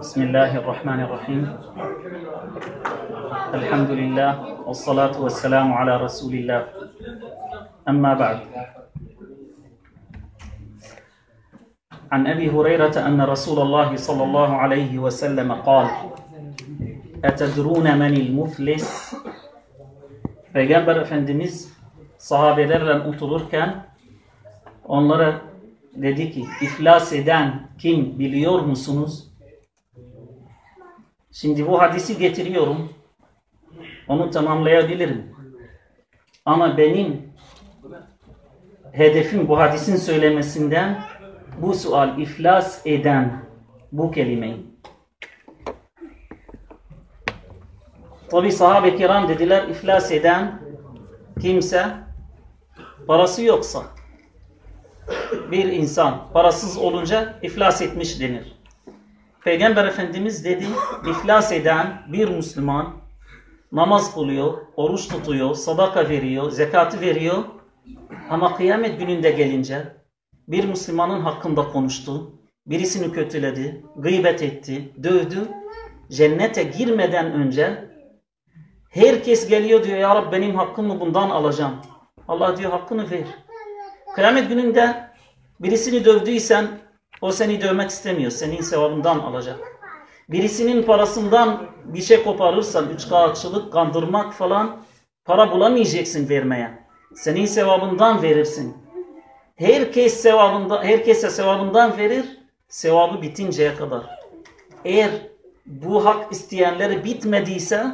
بسم الله الرحمن الرحيم. الحمد لله والصلاة والسلام على رسول الله. أما بعد. عن أبي هريرة أن رسول الله صلى الله عليه وسلم قال أتدرون من المفلس؟ Peygamber Efendimiz sahabelerle otururken onlara dedi ki iflas eden kim biliyor musunuz? Şimdi bu hadisi getiriyorum. Onu tamamlayabilirim. Ama benim hedefim bu hadisin söylemesinden bu sual iflas eden bu kelimeyi. Tabi sahabe kiram dediler iflas eden kimse parası yoksa bir insan parasız olunca iflas etmiş denir. Peygamber Efendimiz dedi iflas eden bir Müslüman namaz kılıyor, oruç tutuyor, sadaka veriyor, zekatı veriyor ama kıyamet gününde gelince bir Müslümanın hakkında konuştu, birisini kötüledi, gıybet etti, dövdü. Cennete girmeden önce herkes geliyor diyor ya Rab benim hakkımı bundan alacağım. Allah diyor hakkını ver. Kıyamet gününde birisini dövdüysen o seni dövmek istemiyor. Senin sevabından alacak. Birisinin parasından bir şey koparırsan, üç kağıtçılık, kandırmak falan para bulamayacaksın vermeye. Senin sevabından verirsin. Herkes sevabında, herkese sevabından verir, sevabı bitinceye kadar. Eğer bu hak isteyenleri bitmediyse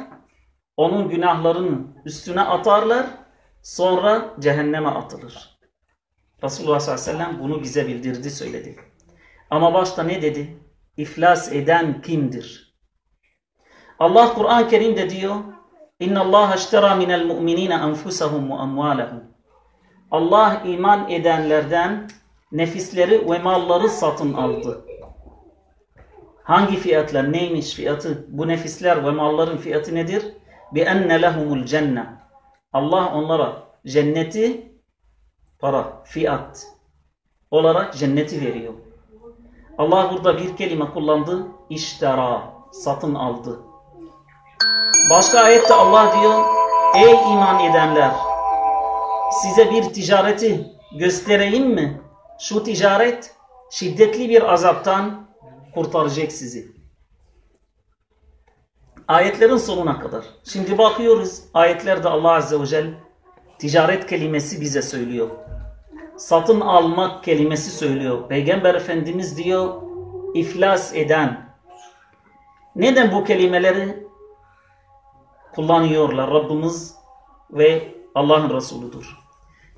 onun günahlarını üstüne atarlar, sonra cehenneme atılır. Resulullah sallallahu aleyhi ve sellem bunu bize bildirdi, söyledi. Ama başta ne dedi? İflas eden kimdir? Allah Kur'an-ı Kerim'de diyor, Allah iştera minel mu'minine enfusahum ve amwalahum. Allah iman edenlerden nefisleri ve malları satın aldı. Hangi fiyatlar? Neymiş fiyatı? Bu nefisler ve malların fiyatı nedir? Enne lehumul cennet. Allah onlara cenneti para, fiyat olarak cenneti veriyor. Allah burada bir kelime kullandı. İştera, satın aldı. Başka ayette Allah diyor, ey iman edenler, size bir ticareti göstereyim mi? Şu ticaret şiddetli bir azaptan kurtaracak sizi. Ayetlerin sonuna kadar. Şimdi bakıyoruz ayetlerde Allah Azze ve Celle ticaret kelimesi bize söylüyor. Satın almak kelimesi söylüyor. Peygamber Efendimiz diyor iflas eden. Neden bu kelimeleri kullanıyorlar Rabbimiz ve Allah'ın Resuludur.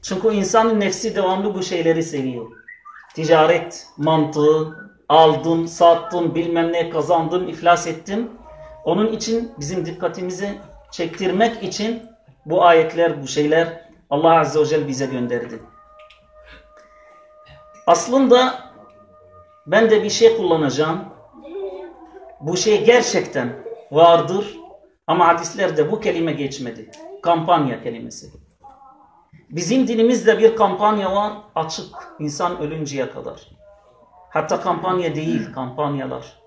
Çünkü insanın nefsi devamlı bu şeyleri seviyor. Ticaret mantığı, aldım, sattım, bilmem ne kazandım, iflas ettim. Onun için bizim dikkatimizi çektirmek için bu ayetler, bu şeyler Allah Azze ve Celle bize gönderdi. Aslında ben de bir şey kullanacağım. Bu şey gerçekten vardır ama hadislerde bu kelime geçmedi. Kampanya kelimesi. Bizim dinimizde bir kampanya var açık insan ölünceye kadar. Hatta kampanya değil kampanyalar.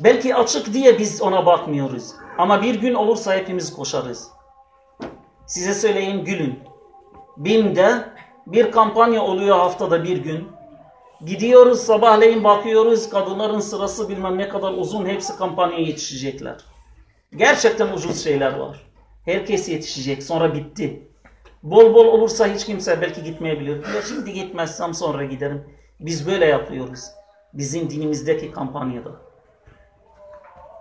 Belki açık diye biz ona bakmıyoruz. Ama bir gün olursa hepimiz koşarız. Size söyleyeyim gülün. BİM'de bir kampanya oluyor haftada bir gün. Gidiyoruz sabahleyin bakıyoruz kadınların sırası bilmem ne kadar uzun hepsi kampanyaya yetişecekler. Gerçekten ucuz şeyler var. Herkes yetişecek sonra bitti. Bol bol olursa hiç kimse belki gitmeyebilir. Ya şimdi gitmezsem sonra giderim. Biz böyle yapıyoruz. Bizim dinimizdeki kampanyada.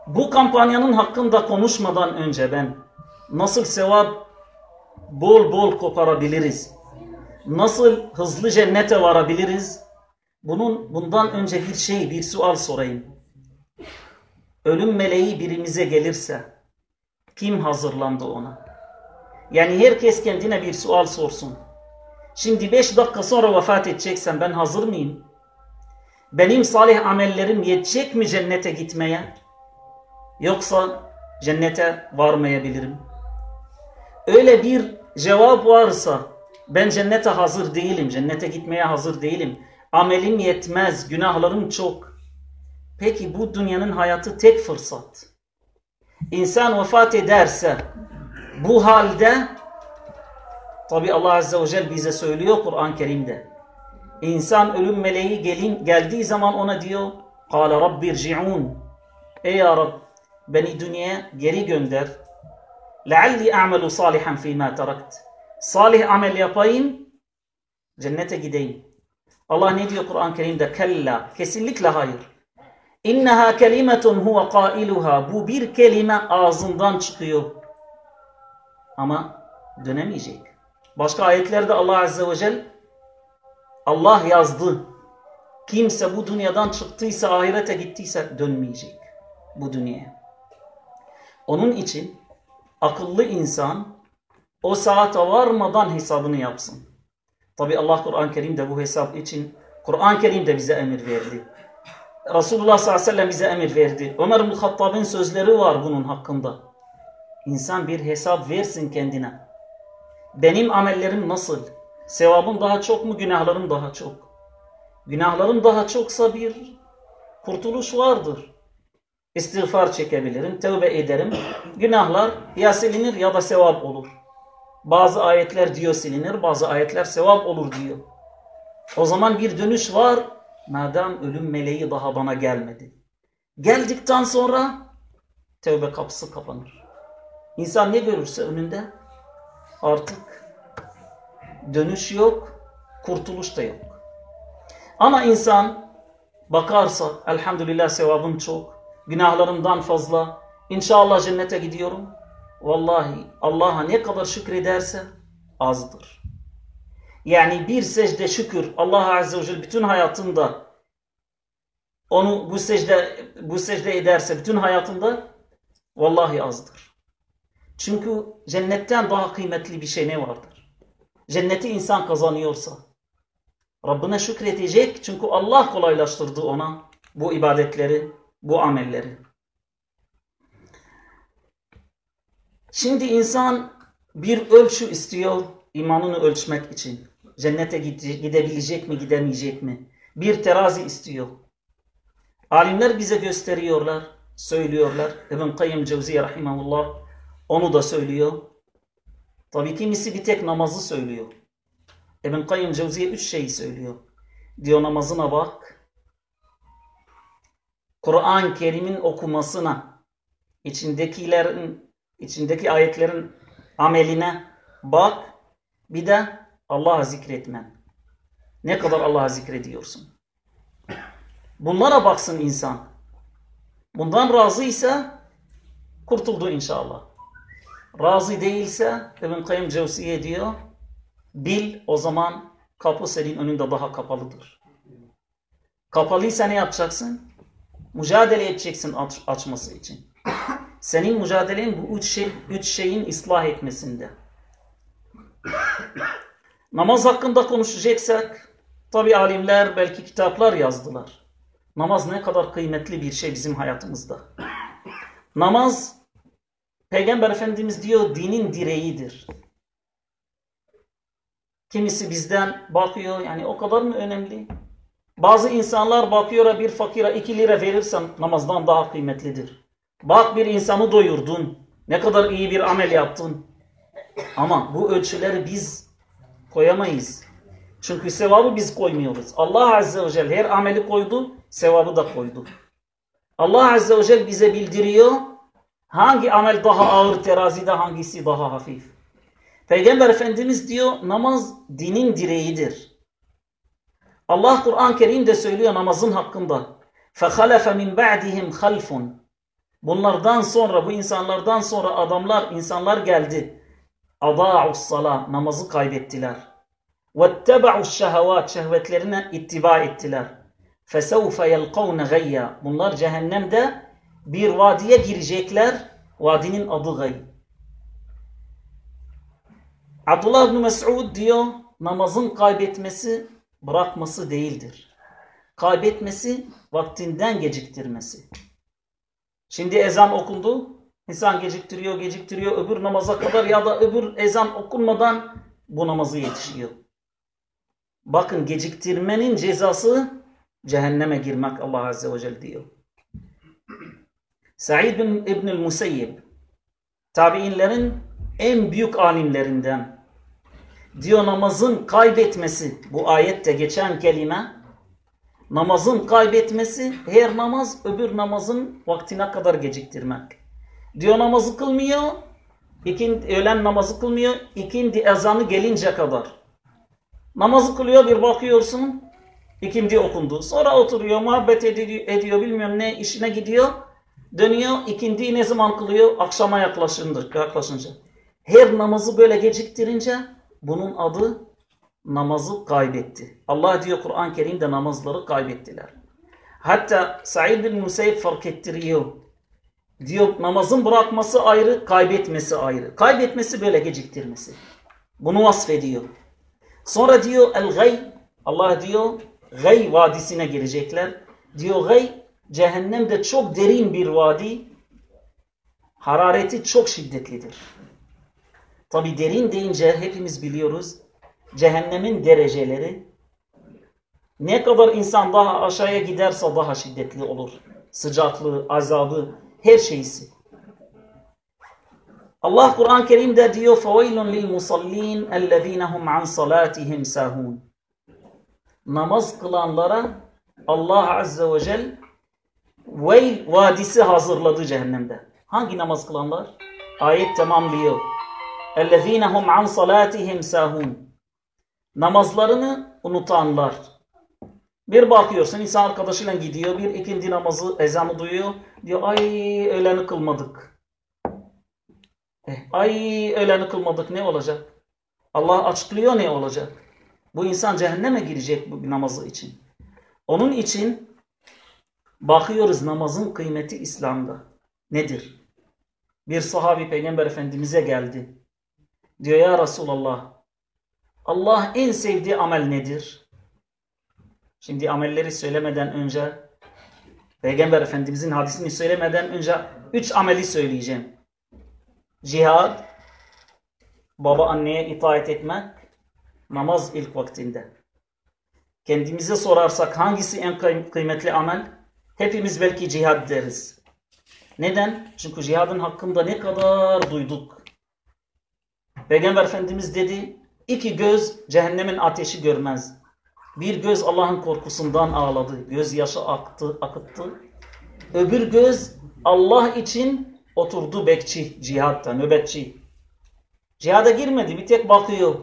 Bu kampanyanın hakkında konuşmadan önce ben nasıl sevap bol bol koparabiliriz? Nasıl hızlı cennete varabiliriz? Bunun bundan önce bir şey, bir sual sorayım. Ölüm meleği birimize gelirse kim hazırlandı ona? Yani herkes kendine bir sual sorsun. Şimdi beş dakika sonra vefat edeceksen ben hazır mıyım? Benim salih amellerim yetecek mi cennete gitmeye? Yoksa cennete varmayabilirim. Öyle bir cevap varsa ben cennete hazır değilim, cennete gitmeye hazır değilim. Amelim yetmez, günahlarım çok. Peki bu dünyanın hayatı tek fırsat. İnsan vefat ederse bu halde tabi Allah Azze ve Celle bize söylüyor Kur'an-ı Kerim'de. İnsan ölüm meleği gelin, geldiği zaman ona diyor قَالَ رَبِّ ارْجِعُونَ Ey ya Rab beni dünyaya geri gönder. لَعَلِّي أَعْمَلُ صَالِحًا فِي مَا تَرَكْتِ Salih amel yapayım, cennete gideyim. Allah ne diyor Kur'an-ı Kerim'de? Kella, kesinlikle hayır. İnneha kelimetun huve kailuha. Bu bir kelime ağzından çıkıyor. Ama dönemeyecek. Başka ayetlerde Allah Azze ve Celle Allah yazdı. Kimse bu dünyadan çıktıysa, ahirete gittiyse dönmeyecek bu dünyaya. Onun için akıllı insan o saate varmadan hesabını yapsın. Tabi Allah Kur'an-ı Kerim'de bu hesap için Kur'an-ı Kerim de bize emir verdi. Resulullah sallallahu aleyhi ve sellem bize emir verdi. Ömer bin Hattab'ın sözleri var bunun hakkında. İnsan bir hesap versin kendine. Benim amellerim nasıl? Sevabım daha çok mu, günahlarım daha çok? Günahlarım daha çoksa bir kurtuluş vardır. İstiğfar çekebilirim, tövbe ederim. Günahlar ya silinir ya da sevap olur. Bazı ayetler diyor silinir, bazı ayetler sevap olur diyor. O zaman bir dönüş var. Madem ölüm meleği daha bana gelmedi. Geldikten sonra tövbe kapısı kapanır. İnsan ne görürse önünde artık dönüş yok, kurtuluş da yok. Ama insan bakarsa elhamdülillah sevabım çok, günahlarımdan fazla, inşallah cennete gidiyorum. Vallahi Allah'a ne kadar şükrederse azdır. Yani bir secde şükür Allah Azze ve Celle bütün hayatında onu bu secde bu secde ederse bütün hayatında vallahi azdır. Çünkü cennetten daha kıymetli bir şey ne vardır? Cenneti insan kazanıyorsa Rabbine şükredecek çünkü Allah kolaylaştırdı ona bu ibadetleri, bu amelleri. Şimdi insan bir ölçü istiyor imanını ölçmek için. Cennete gidebilecek mi, gidemeyecek mi? Bir terazi istiyor. Alimler bize gösteriyorlar, söylüyorlar. İbn Kayyım Cevziye Rahimahullah onu da söylüyor. Tabii kimisi bir tek namazı söylüyor. İbn Kayyım Cevziye üç şeyi söylüyor. Diyor namazına bak. Kur'an-ı Kerim'in okumasına, içindekilerin, içindeki ayetlerin ameline bak. Bir de Allah'a zikretmen. Ne kadar Allah'a zikrediyorsun. Bunlara baksın insan. Bundan razıysa kurtuldu inşallah. Razı değilse İbn Kayyım Cevsiye diyor bil o zaman kapı senin önünde daha kapalıdır. Kapalıysa ne yapacaksın? Mücadele edeceksin aç, açması için. Senin mücadelen bu üç, şey, üç şeyin ıslah etmesinde. Namaz hakkında konuşacaksak tabi alimler belki kitaplar yazdılar. Namaz ne kadar kıymetli bir şey bizim hayatımızda. Namaz Peygamber Efendimiz diyor dinin direğidir. Kimisi bizden bakıyor yani o kadar mı önemli? Bazı insanlar bakıyor bir fakire iki lira verirsen namazdan daha kıymetlidir. Bak bir insanı doyurdun. Ne kadar iyi bir amel yaptın. Ama bu ölçüleri biz koyamayız. Çünkü sevabı biz koymuyoruz. Allah Azze ve Celle her ameli koydu, sevabı da koydu. Allah Azze ve Celle bize bildiriyor hangi amel daha ağır terazide, hangisi daha hafif. Peygamber Efendimiz diyor namaz dinin direğidir. Allah Kur'an-ı Kerim'de söylüyor namazın hakkında. فَخَلَفَ مِنْ بَعْدِهِمْ خَلْفٌ Bunlardan sonra, bu insanlardan sonra adamlar, insanlar geldi. اَضَاعُ الصَّلَى Namazı kaybettiler. وَاتَّبَعُوا الشَّهَوَاتِ Şehvetlerine ittiba ettiler. فَسَوْفَ يَلْقَوْنَ غَيَّ Bunlar cehennemde bir vadiye girecekler. Vadinin adı gay. Abdullah bin Mes'ud diyor namazın kaybetmesi bırakması değildir. Kaybetmesi vaktinden geciktirmesi. Şimdi ezan okundu. İnsan geciktiriyor, geciktiriyor öbür namaza kadar ya da öbür ezan okunmadan bu namazı yetişiyor. Bakın geciktirmenin cezası cehenneme girmek Allah Azze ve Celle diyor. Sa'id bin İbnül Musayyib tabiinlerin en büyük alimlerinden diyor namazın kaybetmesi bu ayette geçen kelime namazın kaybetmesi her namaz öbür namazın vaktine kadar geciktirmek. Diyor namazı kılmıyor ikindi, öğlen namazı kılmıyor ikindi ezanı gelince kadar. Namazı kılıyor bir bakıyorsun ikindi okundu. Sonra oturuyor muhabbet ediyor, ediyor bilmiyorum ne işine gidiyor. Dönüyor ikindi ne zaman kılıyor? Akşama yaklaşınca. yaklaşınca. Her namazı böyle geciktirince bunun adı namazı kaybetti. Allah diyor Kur'an-ı Kerim'de namazları kaybettiler. Hatta Said bin Musayyib fark ettiriyor. Diyor namazın bırakması ayrı, kaybetmesi ayrı. Kaybetmesi böyle geciktirmesi. Bunu vasfediyor. Sonra diyor el gay Allah diyor gay vadisine girecekler. Diyor gay cehennemde çok derin bir vadi. Harareti çok şiddetlidir. Tabi derin deyince hepimiz biliyoruz. Cehennemin dereceleri ne kadar insan daha aşağıya giderse daha şiddetli olur. Sıcaklığı, azabı, her şeysi. Allah Kur'an-ı Kerim'de diyor فَوَيْلٌ لِلْمُصَلِّينَ اَلَّذ۪ينَ هُمْ عَنْ صَلَاتِهِمْ سَاهُونَ Namaz kılanlara Allah Azze ve Celle Veil vadisi hazırladı cehennemde. Hangi namaz kılanlar? Ayet tamamlıyor. اَلَّذ۪ينَ هُمْ عَنْ صَلَاتِهِمْ سَاهُونَ Namazlarını unutanlar. Bir bakıyorsun insan arkadaşıyla gidiyor. Bir ikindi namazı ezanı duyuyor. Diyor ay öğleni kılmadık. Eh, ay öğleni kılmadık ne olacak? Allah açıklıyor ne olacak? Bu insan cehenneme girecek bu namazı için. Onun için bakıyoruz namazın kıymeti İslam'da. Nedir? Bir sahabi peygamber efendimize geldi. Diyor ya Resulallah Allah en sevdiği amel nedir? Şimdi amelleri söylemeden önce Peygamber Efendimizin hadisini söylemeden önce üç ameli söyleyeceğim. Cihad, baba anneye itaat etmek, namaz ilk vaktinde. Kendimize sorarsak hangisi en kıymetli amel? Hepimiz belki cihad deriz. Neden? Çünkü cihadın hakkında ne kadar duyduk. Peygamber Efendimiz dedi, iki göz cehennemin ateşi görmez. Bir göz Allah'ın korkusundan ağladı. Göz yaşı aktı, akıttı. Öbür göz Allah için oturdu bekçi cihatta, nöbetçi. Cihada girmedi, bir tek bakıyor.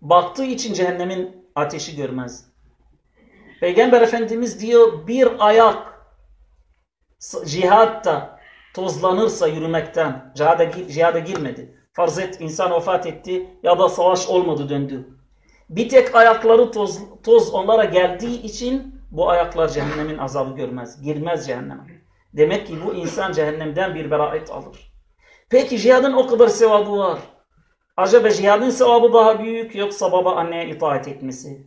Baktığı için cehennemin ateşi görmez. Peygamber Efendimiz diyor bir ayak cihatta tozlanırsa yürümekten, cihada, cihada girmedi. Farz et insan vefat etti ya da savaş olmadı döndü. Bir tek ayakları toz, toz onlara geldiği için bu ayaklar cehennemin azabı görmez. Girmez cehenneme. Demek ki bu insan cehennemden bir beraat alır. Peki cihadın o kadar sevabı var. Acaba cihadın sevabı daha büyük yoksa baba anneye itaat etmesi?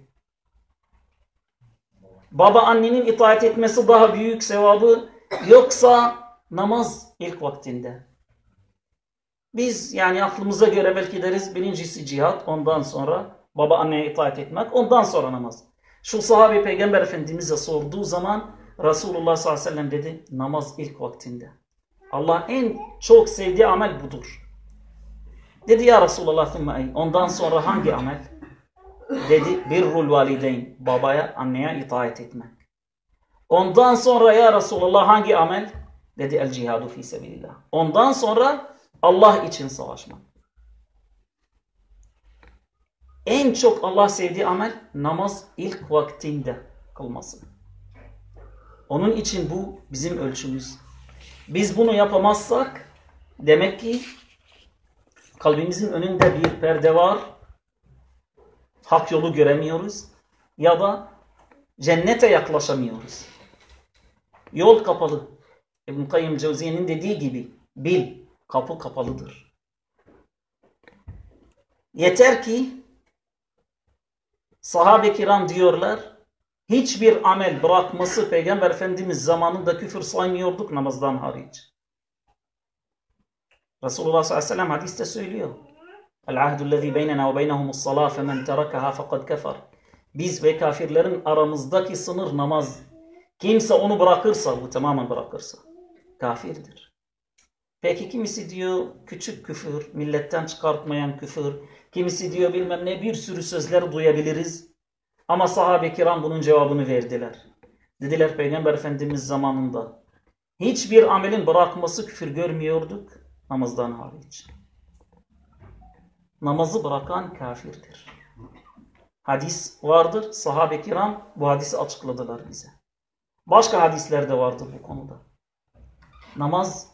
Baba annenin itaat etmesi daha büyük sevabı yoksa namaz ilk vaktinde? Biz yani aklımıza göre belki deriz birincisi cihat ondan sonra baba anneye itaat etmek ondan sonra namaz. Şu sahabe peygamber efendimize sorduğu zaman Resulullah sallallahu aleyhi ve sellem dedi namaz ilk vaktinde. Allah en çok sevdiği amel budur. Dedi ya Resulullah ondan sonra hangi amel? Dedi birrul valideyn babaya anneye itaat etmek. Ondan sonra ya Resulullah hangi amel? Dedi el cihadu fi sebilillah. Ondan sonra Allah için savaşmak. En çok Allah sevdiği amel namaz ilk vaktinde kılması. Onun için bu bizim ölçümüz. Biz bunu yapamazsak demek ki kalbimizin önünde bir perde var. Hak yolu göremiyoruz ya da cennete yaklaşamıyoruz. Yol kapalı. İbn Kayyim Cevziye'nin dediği gibi bil kapı kapalıdır. Yeter ki sahabe kiram diyorlar hiçbir amel bırakması Peygamber Efendimiz zamanında küfür saymıyorduk namazdan hariç. Resulullah sallallahu aleyhi ve sellem hadiste söylüyor. El ahdu lezi beynena ve beynehumus salah femen terakaha fekad kefer. Biz ve kafirlerin aramızdaki sınır namaz. Kimse onu bırakırsa, bu tamamen bırakırsa kafirdir. Peki kimisi diyor küçük küfür, milletten çıkartmayan küfür. Kimisi diyor bilmem ne bir sürü sözler duyabiliriz. Ama sahabe kiram bunun cevabını verdiler. Dediler Peygamber Efendimiz zamanında hiçbir amelin bırakması küfür görmüyorduk namazdan hariç. Namazı bırakan kafirdir. Hadis vardır. Sahabe kiram bu hadisi açıkladılar bize. Başka hadisler de vardır bu konuda. Namaz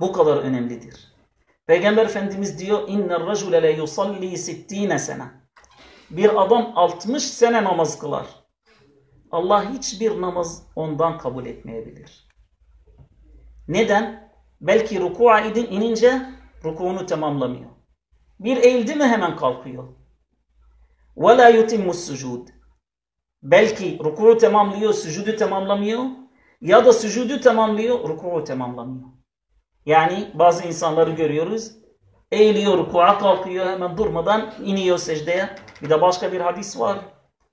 bu kadar önemlidir. Peygamber Efendimiz diyor inner racule le yusalli sittine sene. Bir adam 60 sene namaz kılar. Allah hiçbir namaz ondan kabul etmeyebilir. Neden? Belki ruku'a idin inince rukuunu tamamlamıyor. Bir eğildi mi hemen kalkıyor. Ve la yutimmu sucud. Belki ruku'u tamamlıyor, sücudu tamamlamıyor. Ya da sücudu tamamlıyor, ruku'u tamamlamıyor. Yani bazı insanları görüyoruz. Eğiliyor, ruku'a kalkıyor, hemen durmadan iniyor secdeye. Bir de başka bir hadis var.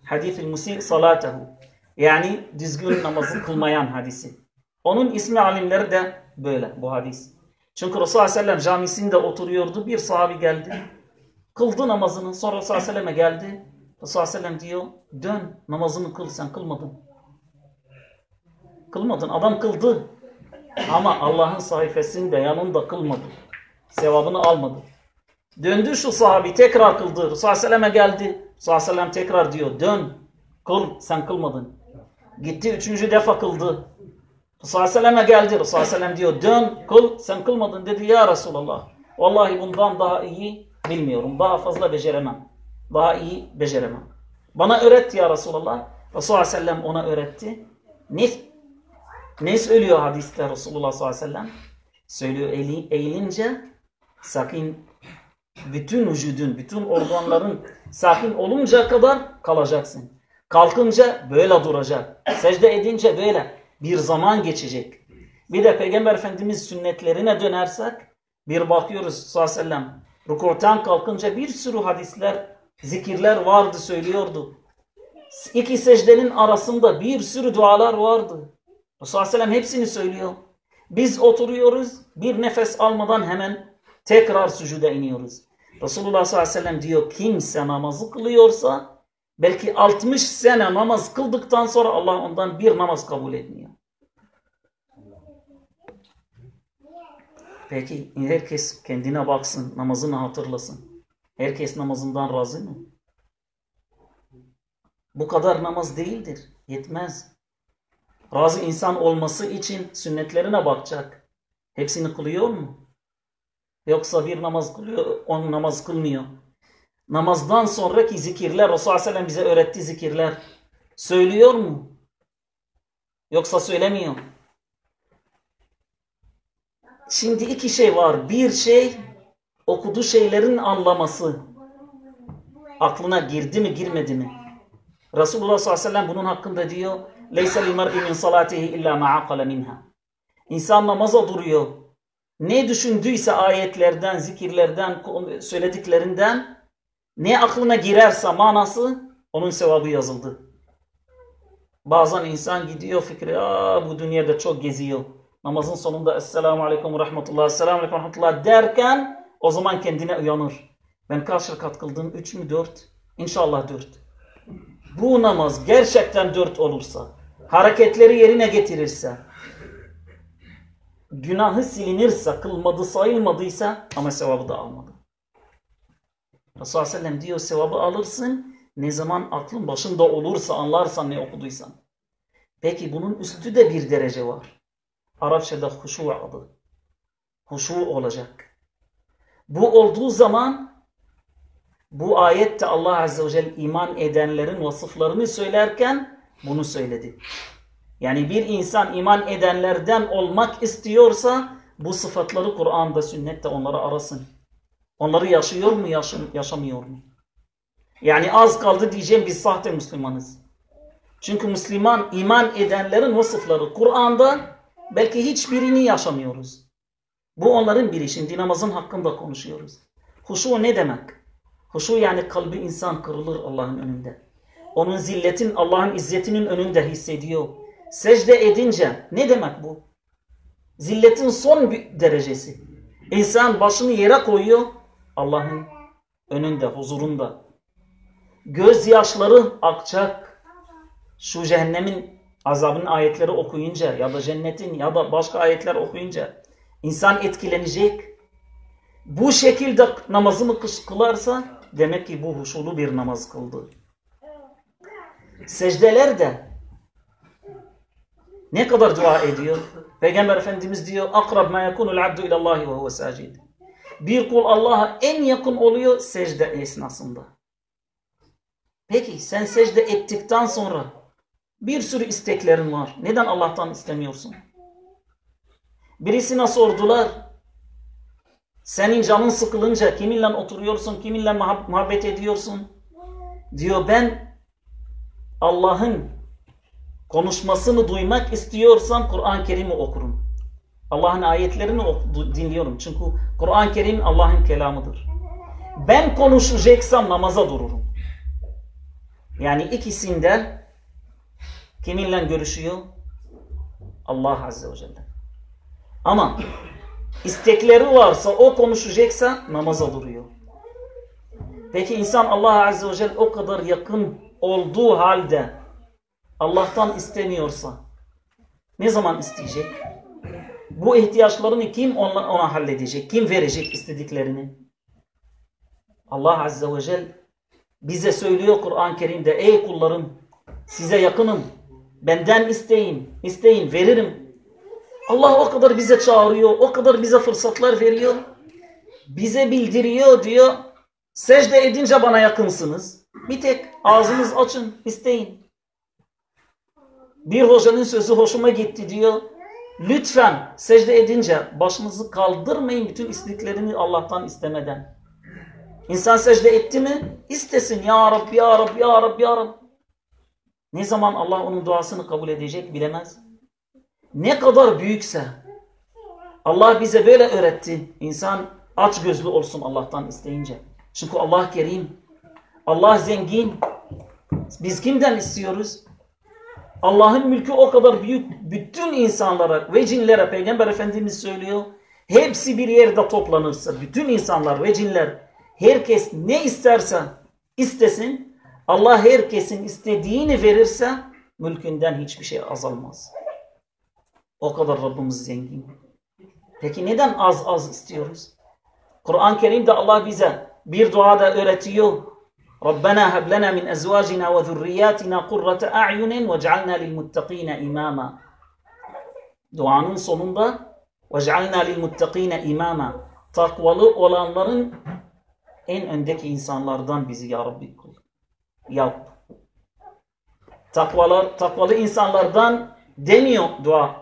Hadis-i musir salatehu. Yani düzgün namazı kılmayan hadisi. Onun ismi alimleri de böyle bu hadis. Çünkü Resulullah Aleyhisselam camisinde oturuyordu. Bir sahabi geldi. Kıldı namazını. Sonra Resulullah Aleyhisselam'a geldi. Resulullah Aleyhisselam diyor dön namazını kıl sen kılmadın. Kılmadın. Adam kıldı. Ama Allah'ın sayfasında yanında kılmadı. Sevabını almadı. Döndü şu sahabi tekrar kıldı. Resulullah geldi. Resulullah tekrar diyor dön kıl sen kılmadın. Gitti üçüncü defa kıldı. Resulullah geldi. Resulullah diyor dön kıl sen kılmadın dedi ya Resulallah. Vallahi bundan daha iyi bilmiyorum. Daha fazla beceremem. Daha iyi beceremem. Bana öğret ya Resulallah. Resulullah ona öğretti. Ne, ne söylüyor hadiste Resulullah sallallahu aleyhi ve sellem? Söylüyor eğilince sakin bütün vücudun, bütün organların sakin olunca kadar kalacaksın. Kalkınca böyle duracak. Secde edince böyle bir zaman geçecek. Bir de Peygamber Efendimiz sünnetlerine dönersek bir bakıyoruz sallallahu aleyhi ve sellem rukurtan kalkınca bir sürü hadisler, zikirler vardı söylüyordu. İki secdenin arasında bir sürü dualar vardı. Resulullah Aleyhisselam hepsini söylüyor. Biz oturuyoruz bir nefes almadan hemen tekrar sucuda iniyoruz. Resulullah sallallahu aleyhi ve sellem diyor kimse namazı kılıyorsa belki 60 sene namaz kıldıktan sonra Allah ondan bir namaz kabul etmiyor. Peki herkes kendine baksın, namazını hatırlasın. Herkes namazından razı mı? Bu kadar namaz değildir. Yetmez. Razı insan olması için sünnetlerine bakacak. Hepsini kılıyor mu? Yoksa bir namaz kılıyor, on namaz kılmıyor. Namazdan sonraki zikirler, Resulullah Aleyhisselam bize öğretti zikirler. Söylüyor mu? Yoksa söylemiyor. Şimdi iki şey var. Bir şey okuduğu şeylerin anlaması. Aklına girdi mi girmedi mi? Resulullah sallallahu aleyhi ve sellem bunun hakkında diyor. Lil mer'i min salatihi illa ma aqala minha. İnsan namaza duruyor. Ne düşündüyse ayetlerden, zikirlerden, söylediklerinden ne aklına girerse manası onun sevabı yazıldı. Bazen insan gidiyor fikri, Aa, bu dünyada çok geziyor. Namazın sonunda Esselamu Aleyküm ve Rahmetullah, Esselamu Aleyküm ve Rahmetullah derken o zaman kendine uyanır. Ben kaç rekat kıldım? Üç mü dört? İnşallah dört. Bu namaz gerçekten dört olursa, hareketleri yerine getirirse, günahı silinirse, kılmadı sayılmadıysa ama sevabı da almadı. Resulullah Sellem diyor sevabı alırsın ne zaman aklın başında olursa anlarsan ne okuduysan. Peki bunun üstü de bir derece var. Arapçada huşu adı. Huşu olacak. Bu olduğu zaman bu ayette Allah Azze ve Celle iman edenlerin vasıflarını söylerken bunu söyledi. Yani bir insan iman edenlerden olmak istiyorsa bu sıfatları Kur'an'da, sünnette onları arasın. Onları yaşıyor mu, yaşamıyor mu? Yani az kaldı diyeceğim biz sahte Müslümanız. Çünkü Müslüman iman edenlerin vasıfları Kur'an'da belki hiçbirini yaşamıyoruz. Bu onların biri. Şimdi namazın hakkında konuşuyoruz. Huşu ne demek? Huşu yani kalbi insan kırılır Allah'ın önünde. Onun zilletin Allah'ın izzetinin önünde hissediyor. Secde edince ne demek bu? Zilletin son bir derecesi. İnsan başını yere koyuyor Allah'ın önünde, huzurunda. Gözyaşları akacak. Şu cehennemin azabının ayetleri okuyunca ya da cennetin ya da başka ayetler okuyunca insan etkilenecek. Bu şekilde namazımı kılarsa demek ki bu huşulu bir namaz kıldı. Secdeler de ne kadar dua ediyor? Peygamber Efendimiz diyor akrab ma yakunul abdu ilallahi ve huve sacid. Bir kul Allah'a en yakın oluyor secde esnasında. Peki sen secde ettikten sonra bir sürü isteklerin var. Neden Allah'tan istemiyorsun? Birisine sordular. Senin canın sıkılınca kiminle oturuyorsun, kiminle muhabbet ediyorsun? Diyor ben Allah'ın konuşmasını duymak istiyorsam Kur'an-ı Kerim'i okurum. Allah'ın ayetlerini dinliyorum. Çünkü Kur'an-ı Kerim Allah'ın kelamıdır. Ben konuşacaksam namaza dururum. Yani ikisinde kiminle görüşüyor? Allah Azze ve Celle. Ama istekleri varsa o konuşacaksa namaza duruyor. Peki insan Allah Azze ve Celle o kadar yakın olduğu halde Allah'tan istemiyorsa ne zaman isteyecek? Bu ihtiyaçlarını kim ona, ona halledecek? Kim verecek istediklerini? Allah Azze ve Celle bize söylüyor Kur'an-ı Kerim'de ey kullarım size yakınım benden isteyin isteyin veririm Allah o kadar bize çağırıyor o kadar bize fırsatlar veriyor bize bildiriyor diyor secde edince bana yakınsınız bir tek ağzınız açın isteyin bir hocanın sözü hoşuma gitti diyor lütfen secde edince başınızı kaldırmayın bütün istediklerini Allah'tan istemeden İnsan secde etti mi? İstesin. Ya Rab, Ya Rab, Ya Rab, Ya Rab. Ne zaman Allah onun duasını kabul edecek bilemez. Ne kadar büyükse Allah bize böyle öğretti. İnsan aç gözlü olsun Allah'tan isteyince. Çünkü Allah kerim. Allah zengin. Biz kimden istiyoruz? Allah'ın mülkü o kadar büyük. Bütün insanlara ve cinlere Peygamber Efendimiz söylüyor. Hepsi bir yerde toplanırsa bütün insanlar ve cinler herkes ne isterse istesin, Allah herkesin istediğini verirse mülkünden hiçbir şey azalmaz. O kadar Rabbimiz zengin. Peki neden az az istiyoruz? Kur'an-ı Kerim'de Allah bize bir duada öğretiyor. Rabbena heb lena min ezvacina ve zurriyatina kurrate a'yunin vec'alna lil muttakine imama. Duanın sonunda vec'alna lil muttakine imama. Takvalı olanların en öndeki insanlardan bizi ya Rabbi kıl. Yap. Takvalar, takvalı insanlardan demiyor dua.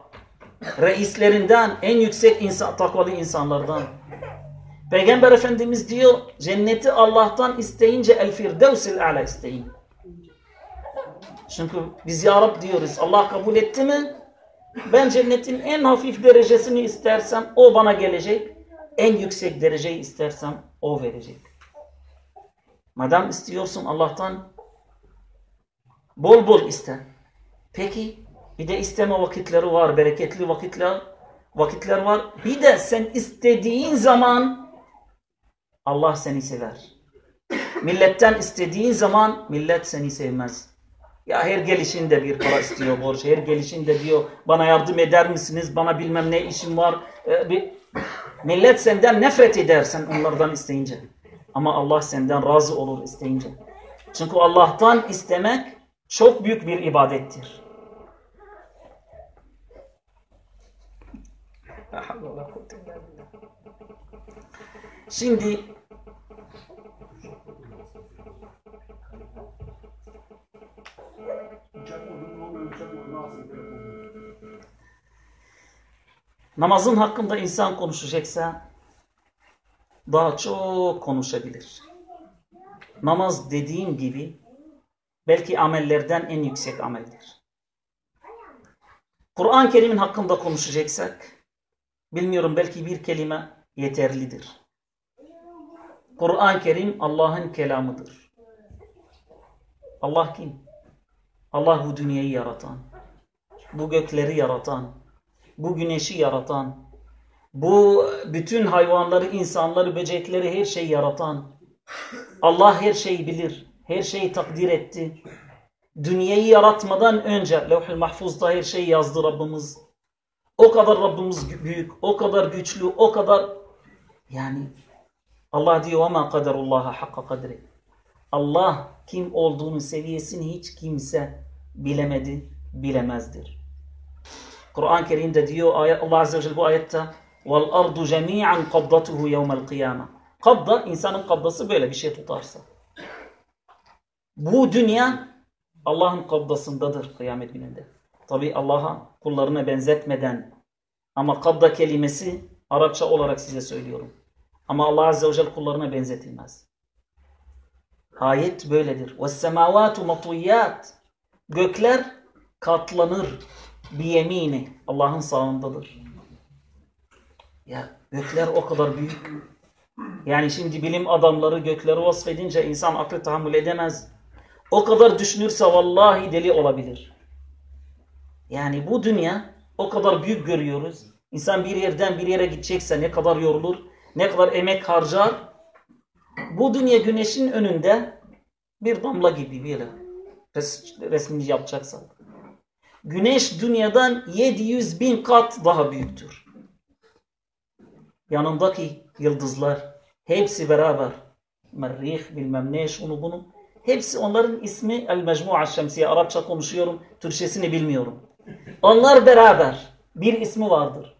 Reislerinden, en yüksek insan, takvalı insanlardan. Peygamber Efendimiz diyor, cenneti Allah'tan isteyince el firdevsil ala isteyin. Çünkü biz ya Rab diyoruz, Allah kabul etti mi? Ben cennetin en hafif derecesini istersem o bana gelecek. En yüksek dereceyi istersem o verecek. Madem istiyorsun Allah'tan bol bol iste. Peki bir de isteme vakitleri var, bereketli vakitler vakitler var. Bir de sen istediğin zaman Allah seni sever. Milletten istediğin zaman millet seni sevmez. Ya her gelişinde bir para istiyor borç. Her gelişinde diyor bana yardım eder misiniz? Bana bilmem ne işim var. Ee, bir... Millet senden nefret edersen onlardan isteyince. Ama Allah senden razı olur isteyince. Çünkü Allah'tan istemek çok büyük bir ibadettir. Şimdi namazın hakkında insan konuşacaksa daha çok konuşabilir. Namaz dediğim gibi belki amellerden en yüksek ameldir. Kur'an-ı Kerim'in hakkında konuşacaksak bilmiyorum belki bir kelime yeterlidir. Kur'an-ı Kerim Allah'ın kelamıdır. Allah kim? Allah bu dünyayı yaratan, bu gökleri yaratan, bu güneşi yaratan, bu bütün hayvanları, insanları, böcekleri, her şeyi yaratan. Allah her şeyi bilir, her şeyi takdir etti. Dünyayı yaratmadan önce levh-i mahfuzda her şeyi yazdı Rabbimiz. O kadar Rabbimiz büyük, o kadar güçlü, o kadar yani Allah diyor ama kaderullaha hakka kadri. Allah kim olduğunu seviyesini hiç kimse bilemedi, bilemezdir. Kur'an-ı Kerim'de diyor ayet, Allah Azze ve Celle bu ayette vel ardu cemi'an kabdatuhu yevmel kıyame. Kabda insanın kabdası böyle bir şey tutarsa. Bu dünya Allah'ın kabdasındadır kıyamet gününde. Tabi Allah'a kullarına benzetmeden ama kabda kelimesi Arapça olarak size söylüyorum. Ama Allah Azze ve Celle kullarına benzetilmez. Ayet böyledir. وَالسَّمَاوَاتُ مَطُيَّاتِ Gökler katlanır bir yemini Allah'ın sağındadır. Ya gökler o kadar büyük. Yani şimdi bilim adamları gökleri vasfedince insan aklı tahammül edemez. O kadar düşünürse vallahi deli olabilir. Yani bu dünya o kadar büyük görüyoruz. İnsan bir yerden bir yere gidecekse ne kadar yorulur, ne kadar emek harcar. Bu dünya güneşin önünde bir damla gibi böyle res resmini yapacaksak. Güneş dünyadan 700 bin kat daha büyüktür. Yanındaki yıldızlar hepsi beraber merrih bilmem ne şunu bunu hepsi onların ismi El Mecmu'a Şemsiye Arapça konuşuyorum Türkçesini bilmiyorum. Onlar beraber bir ismi vardır.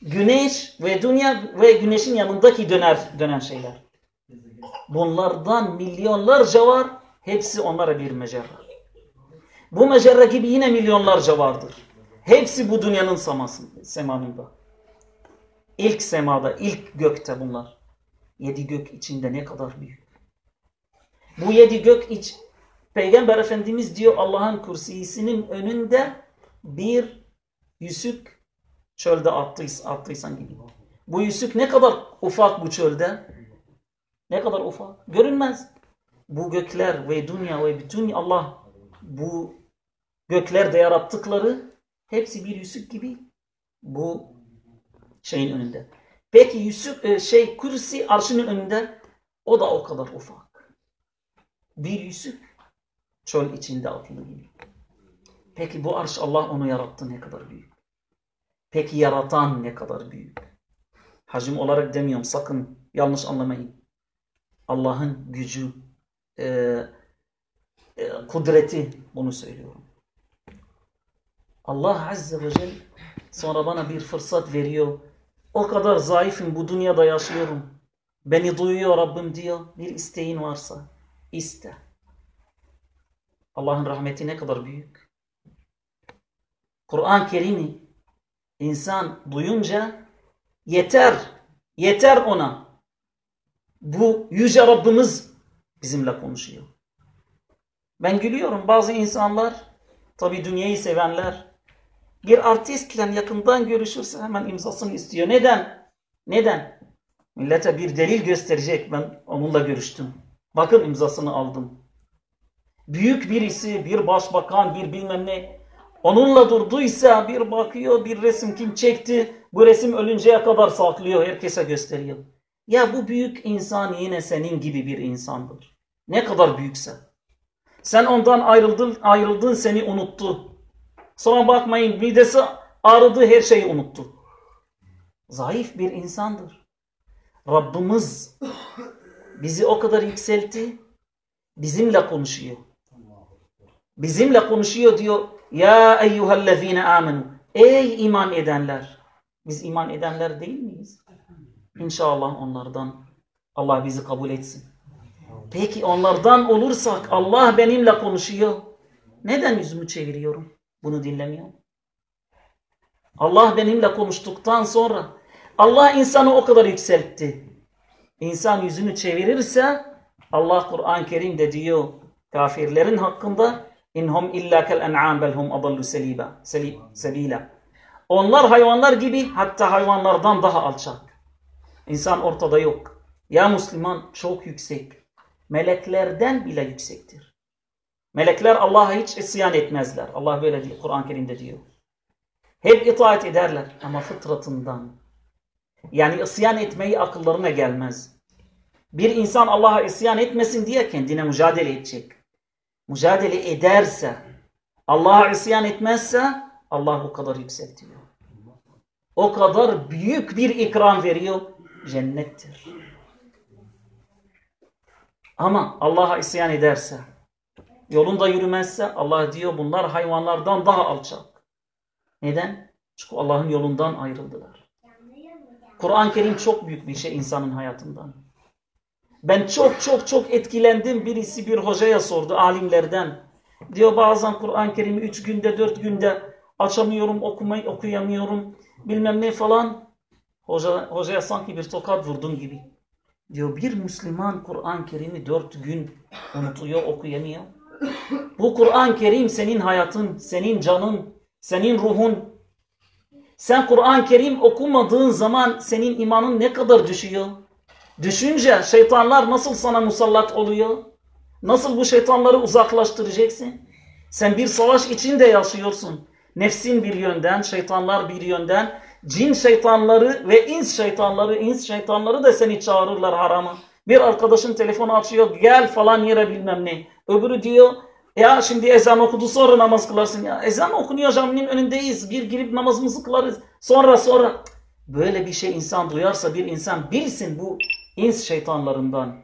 Güneş ve dünya ve güneşin yanındaki döner dönen şeyler. Bunlardan milyonlarca var. Hepsi onlara bir mecerra. Bu mecerra gibi yine milyonlarca vardır. Hepsi bu dünyanın semasında, semanında. İlk semada, ilk gökte bunlar. Yedi gök içinde ne kadar büyük. Bu yedi gök iç, Peygamber Efendimiz diyor Allah'ın kürsisinin önünde bir yüzük çölde attıysan, attıysan gibi. Bu yüzük ne kadar ufak bu çölde? Ne kadar ufak? Görünmez. Bu gökler ve dünya ve bütün Allah bu göklerde yarattıkları hepsi bir yüzük gibi bu şeyin önünde. Peki yüzük şey kürsi arşının önünde o da o kadar ufak. Bir yüzük çöl içinde atlı gibi. Peki bu arş Allah onu yarattı ne kadar büyük. Peki yaratan ne kadar büyük. Hacim olarak demiyorum sakın yanlış anlamayın. Allah'ın gücü, e, e, kudreti bunu söylüyorum. Allah Azze ve Celle sonra bana bir fırsat veriyor. O kadar zayıfım bu dünyada yaşıyorum. Beni duyuyor Rabbim diyor. Bir isteğin varsa iste. Allah'ın rahmeti ne kadar büyük. Kur'an-ı Kerim'i insan duyunca yeter, yeter ona. Bu yüce Rabbimiz bizimle konuşuyor. Ben gülüyorum bazı insanlar, tabi dünyayı sevenler, bir artistle yakından görüşürse hemen imzasını istiyor. Neden? Neden? Millete bir delil gösterecek ben onunla görüştüm. Bakın imzasını aldım. Büyük birisi, bir başbakan, bir bilmem ne onunla durduysa bir bakıyor bir resim kim çekti bu resim ölünceye kadar saklıyor herkese gösteriyor. Ya bu büyük insan yine senin gibi bir insandır. Ne kadar büyükse. Sen ondan ayrıldın, ayrıldın seni unuttu. Sonra bakmayın midesi ağrıdı her şeyi unuttu. Zayıf bir insandır. Rabbimiz bizi o kadar yükseltti. Bizimle konuşuyor. Bizimle konuşuyor diyor. Ya eyyühellezine amenu. Ey iman edenler. Biz iman edenler değil miyiz? İnşallah onlardan Allah bizi kabul etsin. Peki onlardan olursak Allah benimle konuşuyor. Neden yüzümü çeviriyorum? Bunu dinlemiyorum. Allah benimle konuştuktan sonra Allah insanı o kadar yükseltti. İnsan yüzünü çevirirse Allah Kur'an-ı Kerim'de diyor kafirlerin hakkında inhum illa kel en'am belhum adallu seliba. Onlar hayvanlar gibi hatta hayvanlardan daha alçak. İnsan ortada yok. Ya Müslüman çok yüksek. Meleklerden bile yüksektir. Melekler Allah'a hiç isyan etmezler. Allah böyle diyor, Kur'an-ı Kerim'de diyor. Hep itaat ederler ama fıtratından. Yani isyan etmeyi akıllarına gelmez. Bir insan Allah'a isyan etmesin diye kendine mücadele edecek. Mücadele ederse, Allah'a isyan etmezse Allah o kadar yükseltiyor. O kadar büyük bir ikram veriyor. Cennettir. Ama Allah'a isyan ederse, yolunda yürümezse Allah diyor bunlar hayvanlardan daha alçak. Neden? Çünkü Allah'ın yolundan ayrıldılar. Kur'an-ı Kerim çok büyük bir şey insanın hayatından. Ben çok çok çok etkilendim. Birisi bir hocaya sordu alimlerden. Diyor bazen Kur'an-ı Kerim'i üç günde dört günde açamıyorum, okumayı okuyamıyorum. Bilmem ne falan. Hoca, hocaya sanki bir tokat vurdum gibi. Diyor bir Müslüman Kur'an-ı Kerim'i dört gün unutuyor, okuyamıyor. Bu Kur'an-ı Kerim senin hayatın, senin canın, senin ruhun. Sen Kur'an-ı Kerim okumadığın zaman senin imanın ne kadar düşüyor? Düşünce şeytanlar nasıl sana musallat oluyor? Nasıl bu şeytanları uzaklaştıracaksın? Sen bir savaş içinde yaşıyorsun. Nefsin bir yönden, şeytanlar bir yönden, cin şeytanları ve ins şeytanları, ins şeytanları da seni çağırırlar harama. Bir arkadaşın telefonu açıyor, gel falan yere bilmem ne. Öbürü diyor, ya şimdi ezan okudu sonra namaz kılarsın. Ya ezan okunuyor caminin önündeyiz. Gir girip namazımızı kılarız. Sonra sonra. Böyle bir şey insan duyarsa bir insan bilsin bu ins şeytanlarından.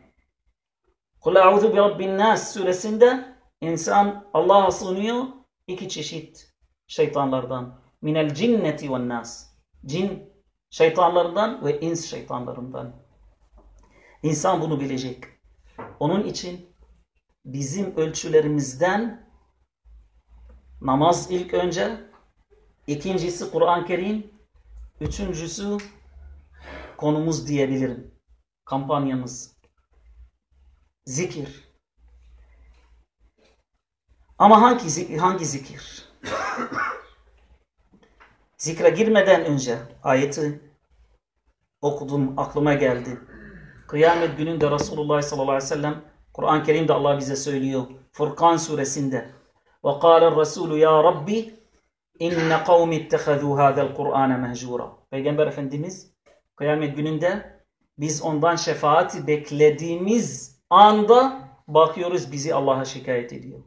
Kul a'udhu bi rabbin nas suresinde insan Allah'a sığınıyor iki çeşit şeytanlardan. Minel cinneti ve nas. Cin şeytanlarından ve ins şeytanlarından. İnsan bunu bilecek. Onun için bizim ölçülerimizden namaz ilk önce, ikincisi Kur'an-ı Kerim, üçüncüsü konumuz diyebilirim. Kampanyamız. Zikir. Ama hangi? Hangi zikir? Zikre girmeden önce ayeti okudum, aklıma geldi. Kıyamet gününde Resulullah sallallahu aleyhi ve sellem Kur'an-ı Kerim'de Allah bize söylüyor. Furkan suresinde. Ve kâle Resulü ya Rabbi inne kavmi ittehazû hâzel Kur'âne mehcûra. Peygamber Efendimiz kıyamet gününde biz ondan şefaati beklediğimiz anda bakıyoruz bizi Allah'a şikayet ediyor.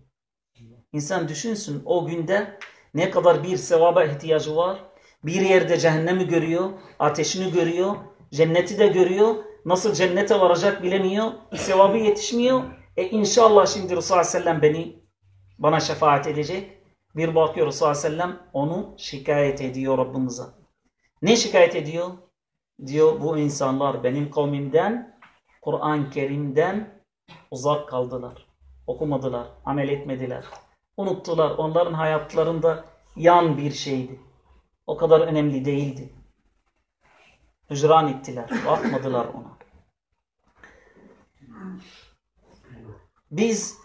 İnsan düşünsün o günde ne kadar bir sevaba ihtiyacı var. Bir yerde cehennemi görüyor, ateşini görüyor, cenneti de görüyor. Nasıl cennete varacak bilemiyor. Sevabı yetişmiyor. E inşallah şimdi Resulullah sellem beni bana şefaat edecek. Bir bakıyor Resulullah sellem onu şikayet ediyor Rabbimize. Ne şikayet ediyor? Diyor bu insanlar benim kavmimden Kur'an-ı Kerim'den uzak kaldılar. Okumadılar, amel etmediler. Unuttular. Onların hayatlarında yan bir şeydi. O kadar önemli değildi. Hücran ettiler. Bakmadılar ona. Biz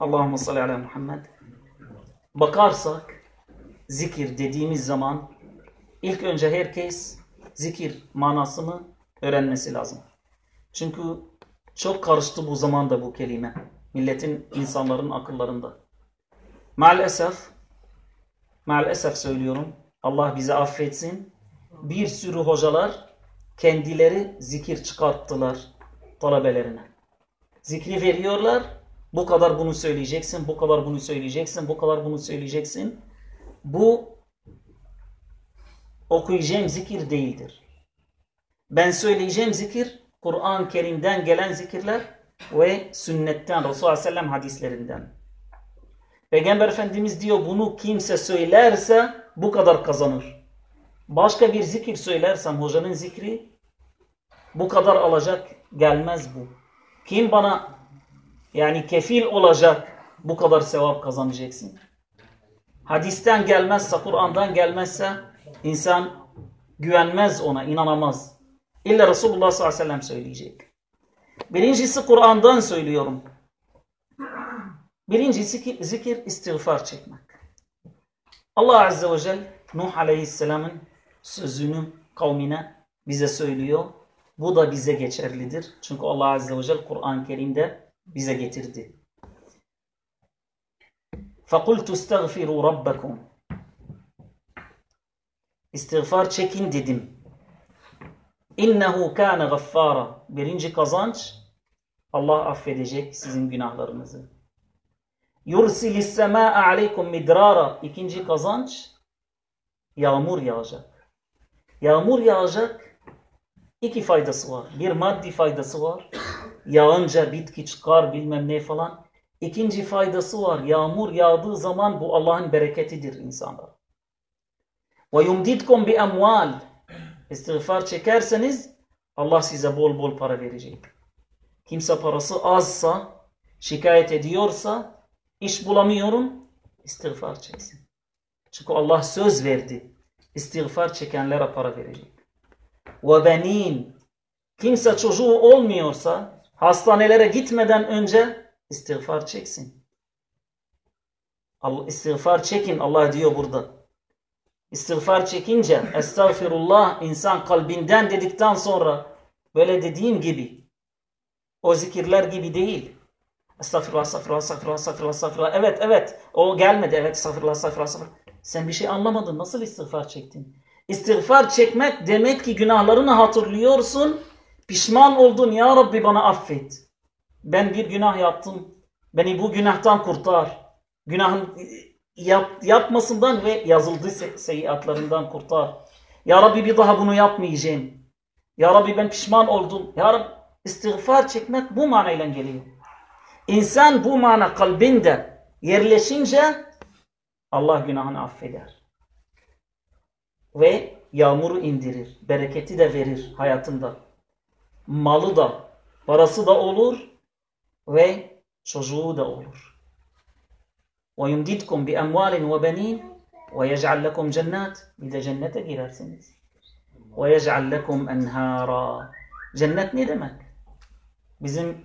Allahümme salli ala Muhammed bakarsak zikir dediğimiz zaman ilk önce herkes zikir manasını öğrenmesi lazım. Çünkü çok karıştı bu zamanda bu kelime. Milletin, insanların akıllarında. Maalesef, maalesef söylüyorum, Allah bizi affetsin. Bir sürü hocalar kendileri zikir çıkarttılar talebelerine. Zikri veriyorlar, bu kadar bunu söyleyeceksin, bu kadar bunu söyleyeceksin, bu kadar bunu söyleyeceksin. Bu okuyacağım zikir değildir. Ben söyleyeceğim zikir Kur'an-ı Kerim'den gelen zikirler ve sünnetten, Resulullah Sellem hadislerinden. Peygamber Efendimiz diyor bunu kimse söylerse bu kadar kazanır. Başka bir zikir söylersem hocanın zikri bu kadar alacak gelmez bu. Kim bana yani kefil olacak bu kadar sevap kazanacaksın. Hadisten gelmezse, Kur'an'dan gelmezse insan güvenmez ona, inanamaz. İlla Resulullah sallallahu aleyhi ve sellem söyleyecek. Birincisi Kur'an'dan söylüyorum. Birincisi zikir istiğfar çekmek. Allah Azze ve Celle Nuh Aleyhisselam'ın sözünü kavmine bize söylüyor. Bu da bize geçerlidir. Çünkü Allah Azze ve Celle Kur'an-ı Kerim'de bize getirdi. فَقُلْتُ اسْتَغْفِرُوا رَبَّكُمْ İstiğfar çekin dedim. İnnehu kâne gaffara. Birinci kazanç Allah affedecek sizin günahlarınızı. Yursilis semâ'a aleykum midrara. İkinci kazanç yağmur yağacak. Yağmur yağacak iki faydası var. Bir maddi faydası var. Yağınca bitki çıkar bilmem ne falan. İkinci faydası var. Yağmur yağdığı zaman bu Allah'ın bereketidir insanlara. Ve yumdidkum bi emval. İstiğfar çekerseniz Allah size bol bol para verecek. Kimse parası azsa, şikayet ediyorsa, iş bulamıyorum, istiğfar çeksin. Çünkü Allah söz verdi. İstiğfar çekenlere para verecek. Ve benin. Kimse çocuğu olmuyorsa, hastanelere gitmeden önce istiğfar çeksin. İstiğfar çekin Allah diyor burada. İstiğfar çekince estağfirullah insan kalbinden dedikten sonra böyle dediğim gibi o zikirler gibi değil. Estağfirullah, estağfirullah, estağfirullah, estağfirullah, estağfirullah. Evet, evet. O gelmedi. Evet, estağfirullah, estağfirullah, estağfirullah. Sen bir şey anlamadın. Nasıl istiğfar çektin? İstiğfar çekmek demek ki günahlarını hatırlıyorsun. Pişman oldun. Ya Rabbi bana affet. Ben bir günah yaptım. Beni bu günahtan kurtar. Günahın yap, yapmasından ve yazıldığı se seyiatlarından kurtar. Ya Rabbi bir daha bunu yapmayacağım. Ya Rabbi ben pişman oldum. Ya Rabbi istiğfar çekmek bu manayla geliyor. İnsan bu mana kalbinde yerleşince Allah günahını affeder. Ve yağmuru indirir. Bereketi de verir hayatında. Malı da, parası da olur ve çocuğu da olur. وَيُمْدِدْكُمْ بِأَمْوَالٍ وَبَن۪ينَ وَيَجْعَلْ لَكُمْ جَنَّاتٍ Bir de cennete girersiniz. وَيَجْعَلْ لَكُمْ اَنْهَارًا Cennet ne demek? Bizim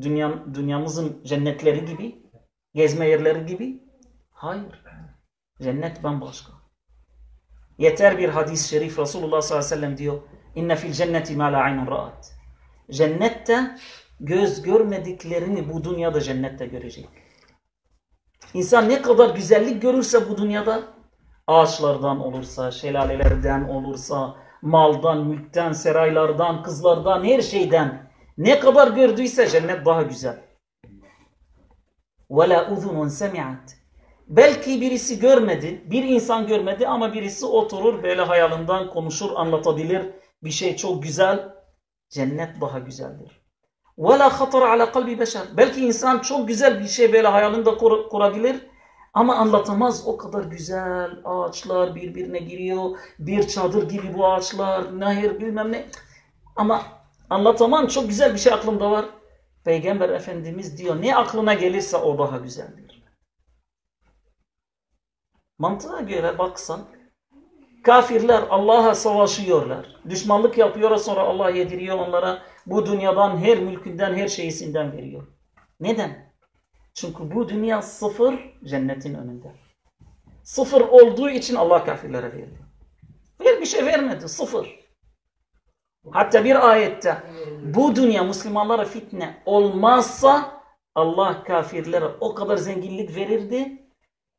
dünya, dünyamızın cennetleri gibi, gezme yerleri gibi? Hayır. Cennet bambaşka. Yeter bir hadis-i şerif Resulullah sallallahu aleyhi ve sellem diyor. İnne fil cenneti ma la aynun ra'at. Cennette göz görmediklerini bu dünyada cennette görecek. İnsan ne kadar güzellik görürse bu dünyada ağaçlardan olursa, şelalelerden olursa, maldan, mülkten, seraylardan, kızlardan, her şeyden ne kadar gördüyse cennet daha güzel. وَلَا اُذُنٌ سَمِعَتْ Belki birisi görmedi, bir insan görmedi ama birisi oturur böyle hayalından konuşur, anlatabilir. Bir şey çok güzel, cennet daha güzeldir. Ve la hatar ala kalbi beşer. Belki insan çok güzel bir şey böyle hayalinde kur, kurabilir. Ama anlatamaz o kadar güzel ağaçlar birbirine giriyor. Bir çadır gibi bu ağaçlar, nehir bilmem ne. Ama anlatamam çok güzel bir şey aklımda var. Peygamber Efendimiz diyor ne aklına gelirse o daha güzeldir. Mantığa göre baksan kafirler Allah'a savaşıyorlar. Düşmanlık yapıyorlar sonra Allah yediriyor onlara bu dünyadan her mülkünden her şeysinden veriyor. Neden? Çünkü bu dünya sıfır cennetin önünde. Sıfır olduğu için Allah kafirlere verdi. Bir bir şey vermedi. Sıfır. Hatta bir ayette bu dünya Müslümanlara fitne olmazsa Allah kafirlere o kadar zenginlik verirdi.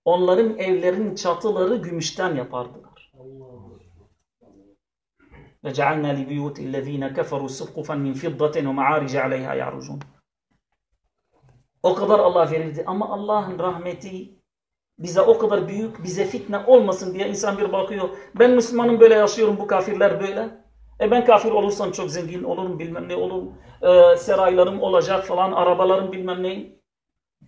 Onların evlerinin çatıları gümüşten yapardılar. وَجَعَلْنَا لِبِيُوتِ الَّذ۪ينَ كَفَرُوا سُقُفًا مِنْ فِضَّةٍ وَمَعَارِجَ عَلَيْهَا يَعْرُجُونَ O kadar Allah verirdi ama Allah'ın rahmeti bize o kadar büyük, bize fitne olmasın diye insan bir bakıyor. Ben Müslümanım böyle yaşıyorum, bu kafirler böyle. E ben kafir olursam çok zengin olurum, bilmem ne olurum. E, seraylarım olacak falan, arabalarım bilmem ne.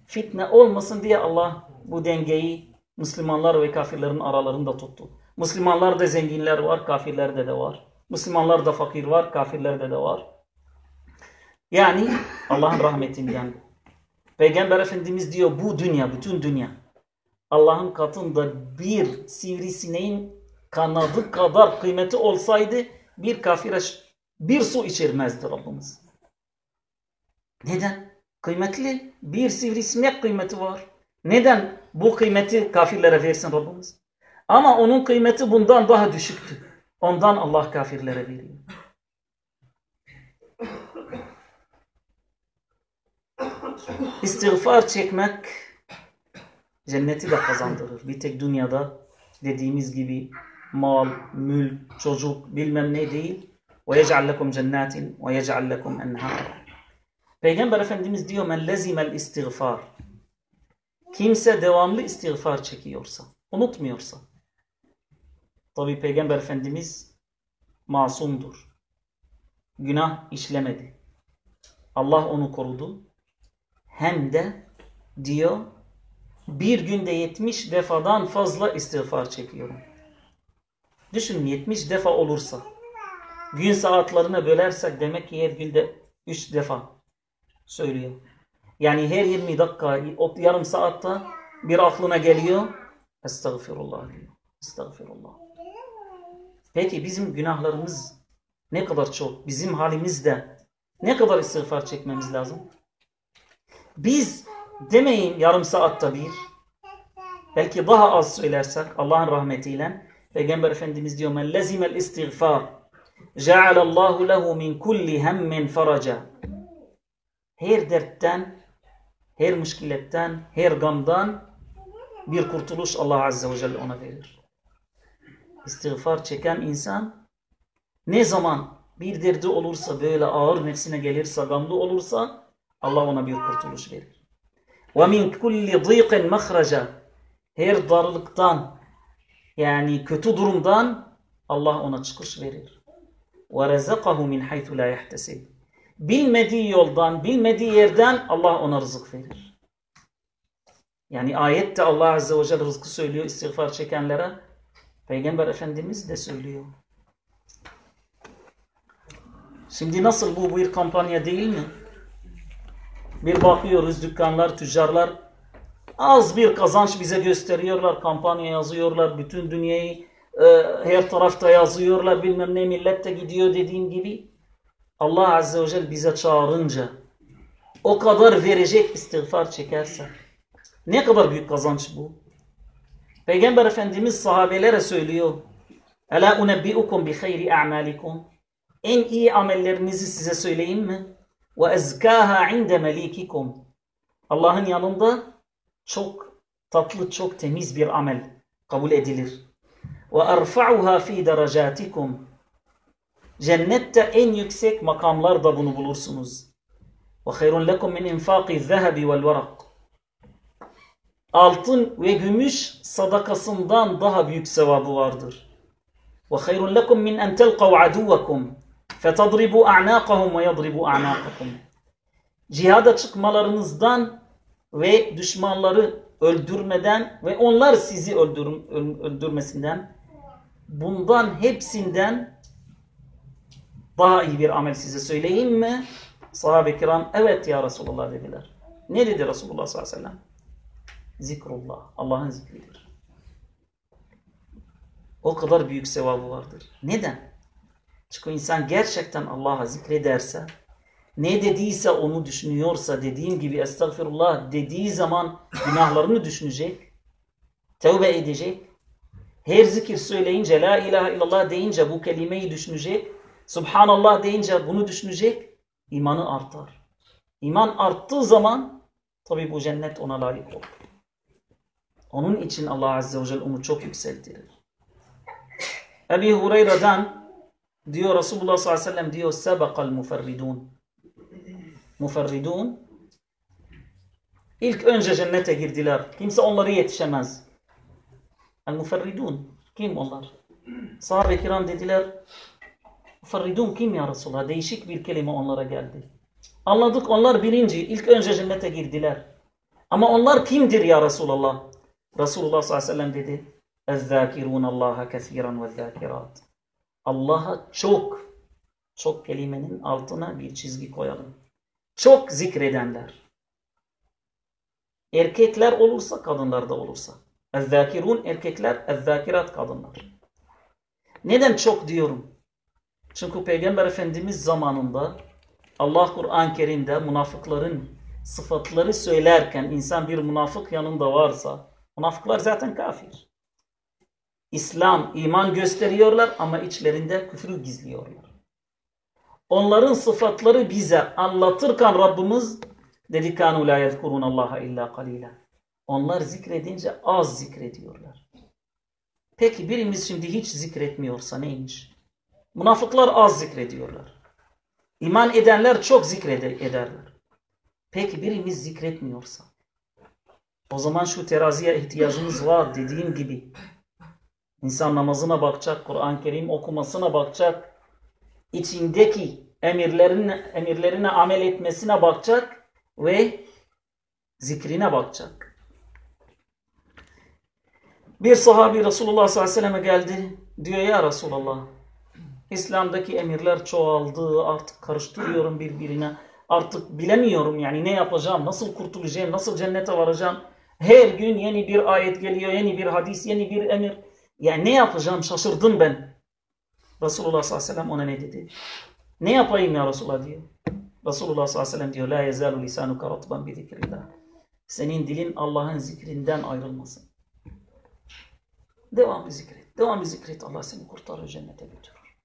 Fitne olmasın diye Allah bu dengeyi Müslümanlar ve kafirlerin aralarında tuttu. Müslümanlarda zenginler var, kafirlerde de var. Müslümanlarda fakir var, kafirlerde de var. Yani Allah'ın rahmetinden. Peygamber Efendimiz diyor bu dünya, bütün dünya Allah'ın katında bir sivrisineğin kanadı kadar kıymeti olsaydı bir kafire bir su içirmezdi Rabbimiz. Neden? Kıymetli bir sivrisinek kıymeti var. Neden bu kıymeti kafirlere versin Rabbimiz? Ama onun kıymeti bundan daha düşüktü. Ondan Allah kafirlere veriyor. istiğfar çekmek cenneti de kazandırır. Bir tek dünyada dediğimiz gibi mal, mülk, çocuk bilmem ne değil. وَيَجْعَلْ لَكُمْ جَنَّاتٍ وَيَجْعَلْ لَكُمْ اَنْهَارٍ Peygamber Efendimiz diyor men lezimel istiğfar. Kimse devamlı istiğfar çekiyorsa, unutmuyorsa. Tabi Peygamber Efendimiz masumdur. Günah işlemedi. Allah onu korudu. Hem de diyor bir günde 70 defadan fazla istiğfar çekiyorum. Düşünün 70 defa olursa gün saatlerine bölersek demek ki her günde 3 defa söylüyor. Yani her 20 dakika, yarım saatte bir aklına geliyor. Estağfirullah diyor. Estağfirullah. Peki bizim günahlarımız ne kadar çok? Bizim halimizde ne kadar istiğfar çekmemiz lazım? Biz demeyin yarım saatte bir. Belki daha az söylersek Allah'ın rahmetiyle Peygamber Efendimiz diyor men lezimel istiğfar cealallahu lehu min kulli hemmin faraca her dertten, her müşkiletten, her gamdan bir kurtuluş Allah Azze ve Celle ona verir İstiğfar çeken insan ne zaman bir derdi olursa böyle ağır nefsine gelirse, gamlı olursa Allah ona bir kurtuluş verir. وَمِنْ كُلِّ ضِيقٍ مَخْرَجًا Her darlıktan yani kötü durumdan Allah ona çıkış verir. وَرَزَقَهُ مِنْ حَيْثُ لَا يَحْتَسِبُ Bilmediği yoldan, bilmediği yerden Allah ona rızık verir. Yani ayette Allah Azze ve Celle rızkı söylüyor istiğfar çekenlere. Peygamber Efendimiz de söylüyor. Şimdi nasıl bu bir kampanya değil mi? Bir bakıyoruz dükkanlar, tüccarlar az bir kazanç bize gösteriyorlar. Kampanya yazıyorlar. Bütün dünyayı e, her tarafta yazıyorlar. Bilmem ne millet de gidiyor dediğim gibi. Allah Azze ve Celle bize çağırınca o kadar verecek istiğfar çekerse ne kadar büyük kazanç bu. Peygamber Efendimiz sahabelere söylüyor. Ela unebbiukum bi hayri a'malikum. En iyi amellerinizi size söyleyeyim mi? Ve ezkaha inde melikikum. Allah'ın yanında çok tatlı, çok temiz bir amel kabul edilir. Ve erfa'uha fi derecatikum. Cennette en yüksek makamlarda bunu bulursunuz. Ve hayrun lekum min infaqi zehebi vel verak. Altın ve gümüş sadakasından daha büyük sevabı vardır. Lekum min en telqav aduvakum fetadribu a'naqahum ve yadribu a'naqakum. Cihada çıkmalarınızdan ve düşmanları öldürmeden ve onlar sizi öldür, öldürmesinden bundan hepsinden daha iyi bir amel size söyleyeyim mi? Sahabe-i kiram evet ya Resulullah dediler. Ne dedi Resulullah sallallahu aleyhi ve sellem? Zikrullah. Allah'ın zikridir. O kadar büyük sevabı vardır. Neden? Çünkü insan gerçekten Allah'a zikrederse, ne dediyse onu düşünüyorsa, dediğim gibi estağfirullah dediği zaman günahlarını düşünecek, tevbe edecek, her zikir söyleyince, la ilahe illallah deyince bu kelimeyi düşünecek, Subhanallah deyince bunu düşünecek, imanı artar. İman arttığı zaman tabi bu cennet ona layık olur. Onun için Allah Azze ve Celle onu çok yükseltirir. Ebi Hureyre'den diyor Resulullah sallallahu aleyhi ve sellem diyor sebekal muferridun. Muferridun ilk önce cennete girdiler. Kimse onları yetişemez. El muferridun. Kim onlar? Sahabe-i kiram dediler Muferridun kim ya Resulullah? Değişik bir kelime onlara geldi. Anladık onlar birinci. ilk önce cennete girdiler. Ama onlar kimdir ya Resulullah? Resulullah sallallahu aleyhi ve sellem dedi. اَذَّاكِرُونَ اللّٰهَ كَثِيرًا وَالذَّاكِرَاتِ Allah'a çok, çok kelimenin altına bir çizgi koyalım. Çok zikredenler. Erkekler olursa, kadınlar da olursa. اَذَّاكِرُونَ erkekler, اَذَّاكِرات kadınlar. Neden çok diyorum? Çünkü Peygamber Efendimiz zamanında Allah Kur'an-ı Kerim'de münafıkların sıfatları söylerken insan bir münafık yanında varsa münafıklar zaten kafir. İslam, iman gösteriyorlar ama içlerinde küfrü gizliyorlar. Onların sıfatları bize anlatırken Rabbimiz Dedi kanu la yezkurun Allah illa qalila. Onlar zikredince az zikrediyorlar. Peki birimiz şimdi hiç zikretmiyorsa neymiş? Münafıklar az zikrediyorlar. İman edenler çok zikrederler. Peki birimiz zikretmiyorsa? O zaman şu teraziye ihtiyacımız var dediğim gibi. İnsan namazına bakacak, Kur'an-ı Kerim okumasına bakacak, içindeki emirlerine, emirlerine amel etmesine bakacak ve zikrine bakacak. Bir sahabi Resulullah sallallahu aleyhi ve selleme geldi. Diyor ya Resulullah İslam'daki emirler çoğaldı artık karıştırıyorum birbirine. Artık bilemiyorum yani ne yapacağım, nasıl kurtulacağım, nasıl cennete varacağım. Her gün yeni bir ayet geliyor, yeni bir hadis, yeni bir emir. Yani ne yapacağım şaşırdım ben. Resulullah sallallahu aleyhi ve sellem ona ne dedi? Ne yapayım ya Resulullah diyor. Resulullah sallallahu aleyhi ve sellem diyor La yezalu lisanuka ratban bi zikrillah. Senin dilin Allah'ın zikrinden ayrılmasın. Devamlı zikret. Devamlı zikret. Allah seni kurtarır, cennete götürür.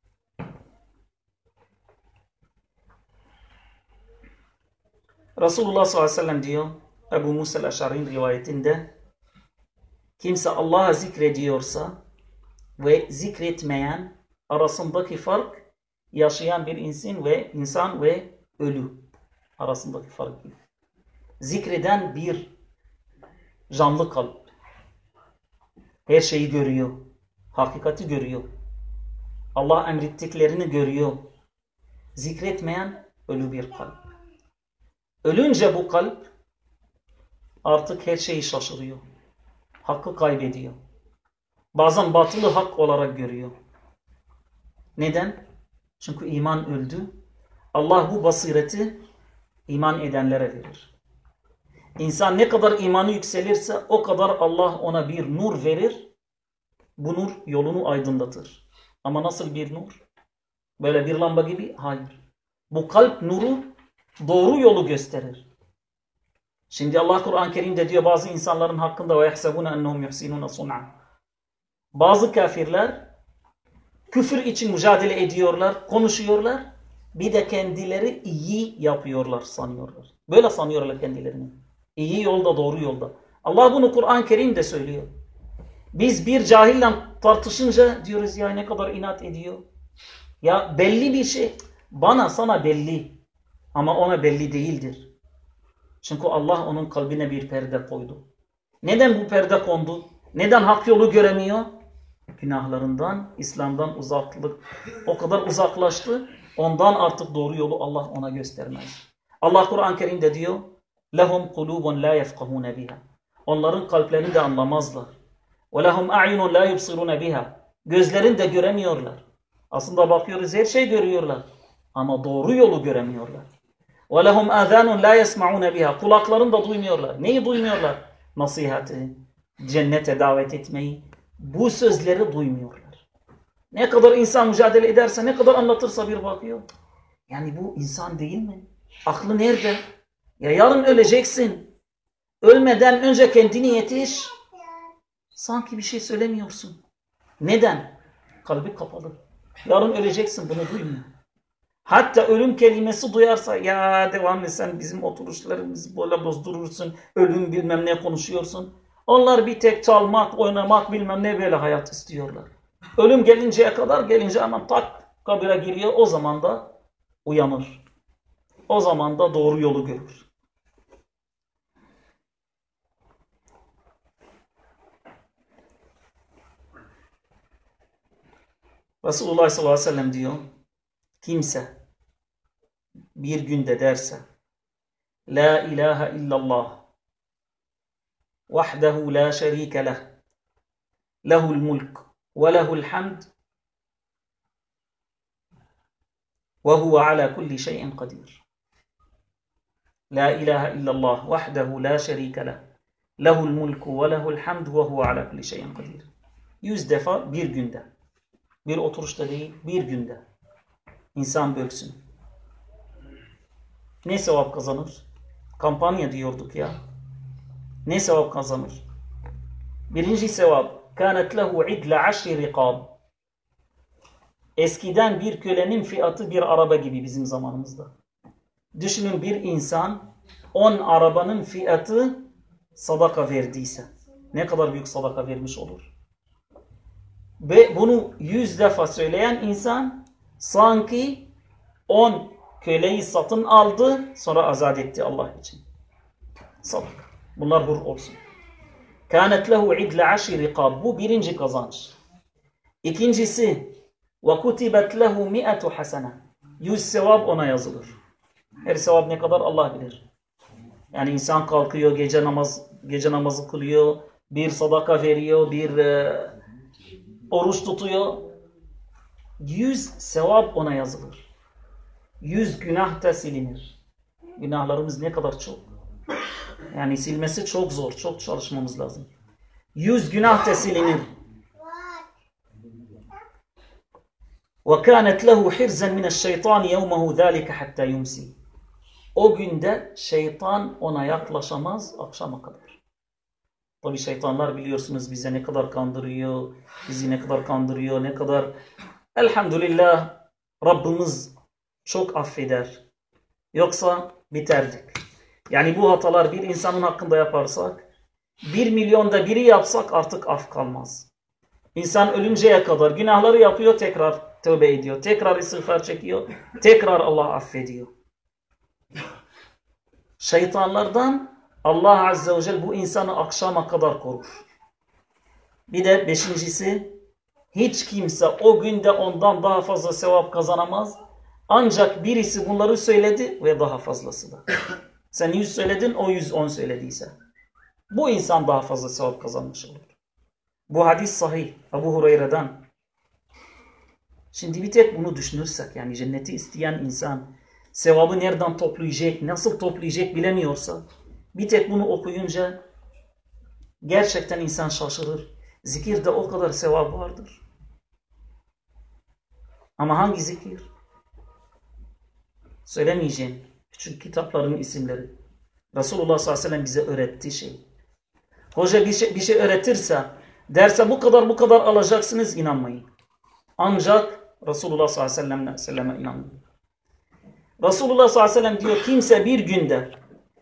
Resulullah sallallahu aleyhi ve sellem diyor Ebu Musa el-Eşari'nin rivayetinde kimse Allah'a zikrediyorsa ve zikretmeyen arasındaki fark yaşayan bir insan ve insan ve ölü arasındaki fark. Zikreden bir canlı kalp. Her şeyi görüyor. Hakikati görüyor. Allah emrettiklerini görüyor. Zikretmeyen ölü bir kalp. Ölünce bu kalp artık her şeyi şaşırıyor. Hakkı kaybediyor. Bazen batılı hak olarak görüyor. Neden? Çünkü iman öldü. Allah bu basireti iman edenlere verir. İnsan ne kadar imanı yükselirse o kadar Allah ona bir nur verir. Bu nur yolunu aydınlatır. Ama nasıl bir nur? Böyle bir lamba gibi? Hayır. Bu kalp nuru doğru yolu gösterir. Şimdi Allah Kur'an-ı Kerim'de diyor bazı insanların hakkında yahsebuna ennehum yuhsinuna sun'a. Bazı kafirler küfür için mücadele ediyorlar, konuşuyorlar. Bir de kendileri iyi yapıyorlar sanıyorlar. Böyle sanıyorlar kendilerini. İyi yolda, doğru yolda. Allah bunu Kur'an-ı Kerim'de söylüyor. Biz bir cahille tartışınca diyoruz ya ne kadar inat ediyor. Ya belli bir şey bana sana belli ama ona belli değildir. Çünkü Allah onun kalbine bir perde koydu. Neden bu perde kondu? Neden hak yolu göremiyor? Günahlarından, İslam'dan uzaklık o kadar uzaklaştı. Ondan artık doğru yolu Allah ona göstermez. Allah Kur'an-ı Kerim'de diyor لَهُمْ قُلُوبٌ لَا يَفْقَهُونَ بِهَا Onların kalplerini de anlamazlar. وَلَهُمْ اَعْيُنٌ لَا يُبْصِرُونَ بِهَا Gözlerini de göremiyorlar. Aslında bakıyoruz her şey görüyorlar. Ama doğru yolu göremiyorlar. وَلَهُمْ اَذَانٌ لَا يَسْمَعُونَ بِهَا Kulaklarını da duymuyorlar. Neyi duymuyorlar? Nasihati, cennete davet etmeyi. Bu sözleri duymuyorlar. Ne kadar insan mücadele ederse, ne kadar anlatırsa bir bakıyor. Yani bu insan değil mi? Aklı nerede? Ya yarın öleceksin. Ölmeden önce kendini yetiş. Sanki bir şey söylemiyorsun. Neden? Kalbi kapalı. Yarın öleceksin bunu duymuyor. Hatta ölüm kelimesi duyarsa ya devam et sen bizim oturuşlarımızı böyle bozdurursun. Ölüm bilmem ne konuşuyorsun. Onlar bir tek çalmak, oynamak bilmem ne böyle hayat istiyorlar. Ölüm gelinceye kadar gelince hemen tak kabire giriyor. O zaman da uyanır. O zaman da doğru yolu görür. Resulullah sallallahu aleyhi ve sellem diyor kimse bir günde derse La ilahe illallah vahdehu la şerike leh lehul mulk ve lehul hamd ve huve ala kulli şeyin kadir. La ilahe illallah vahdehu la şerike leh lehul mulku ve lehul hamd ve huve ala kulli şeyin kadir. Yüz defa bir günde. Bir oturuşta değil, bir günde. İnsan bölsün. Ne sevap kazanır? Kampanya diyorduk ya. Ne sevap kazanır? Birinci sevap. Kânet lehu idle aşri rikab. Eskiden bir kölenin fiyatı bir araba gibi bizim zamanımızda. Düşünün bir insan 10 arabanın fiyatı sadaka verdiyse ne kadar büyük sadaka vermiş olur. Ve bunu yüz defa söyleyen insan sanki on köleyi satın aldı sonra azat etti Allah için. Sadaka. Bunlar hur olsun. Kânet lehu idle aşi rikab. Bu birinci kazanç. İkincisi ve kutibet lehu mi'atu hasene. Yüz sevap ona yazılır. Her sevap ne kadar Allah bilir. Yani insan kalkıyor, gece namaz gece namazı kılıyor, bir sadaka veriyor, bir e, oruç tutuyor. Yüz sevap ona yazılır Yüz günah da silinir. Günahlarımız ne kadar çok. Yani silmesi çok zor, çok çalışmamız lazım. Yüz günah da silinir. وَكَانَتْ لَهُ حِرْزًا مِنَ الشَّيْطَانِ يَوْمَهُ ذَٰلِكَ حَتَّى يُمْسِي O günde şeytan ona yaklaşamaz akşama kadar. Tabi şeytanlar biliyorsunuz bize ne kadar kandırıyor, bizi ne kadar kandırıyor, ne kadar elhamdülillah Rabbimiz çok affeder. Yoksa biterdik. Yani bu hatalar bir insanın hakkında yaparsak, bir milyonda biri yapsak artık af kalmaz. İnsan ölünceye kadar günahları yapıyor, tekrar tövbe ediyor, tekrar istiğfar çekiyor, tekrar Allah affediyor. Şeytanlardan Allah Azze ve Celle bu insanı akşama kadar korur. Bir de beşincisi, hiç kimse o günde ondan daha fazla sevap kazanamaz. Ancak birisi bunları söyledi ve daha fazlası da. Sen yüz söyledin, o yüz on söylediyse. Bu insan daha fazla sevap kazanmış olur. Bu hadis sahih. Abu Hureyre'den. Şimdi bir tek bunu düşünürsek yani cenneti isteyen insan sevabı nereden toplayacak, nasıl toplayacak bilemiyorsa bir tek bunu okuyunca gerçekten insan şaşırır. Zikirde o kadar sevap vardır. Ama hangi zikir? Söylemeyeceğim. Küçük kitapların isimleri. Resulullah sallallahu aleyhi ve sellem bize öğrettiği şey. Hoca bir şey, bir şey öğretirse derse bu kadar bu kadar alacaksınız inanmayın. Ancak Resulullah sallallahu aleyhi ve selleme inanmayın. Resulullah sallallahu aleyhi ve sellem diyor kimse bir günde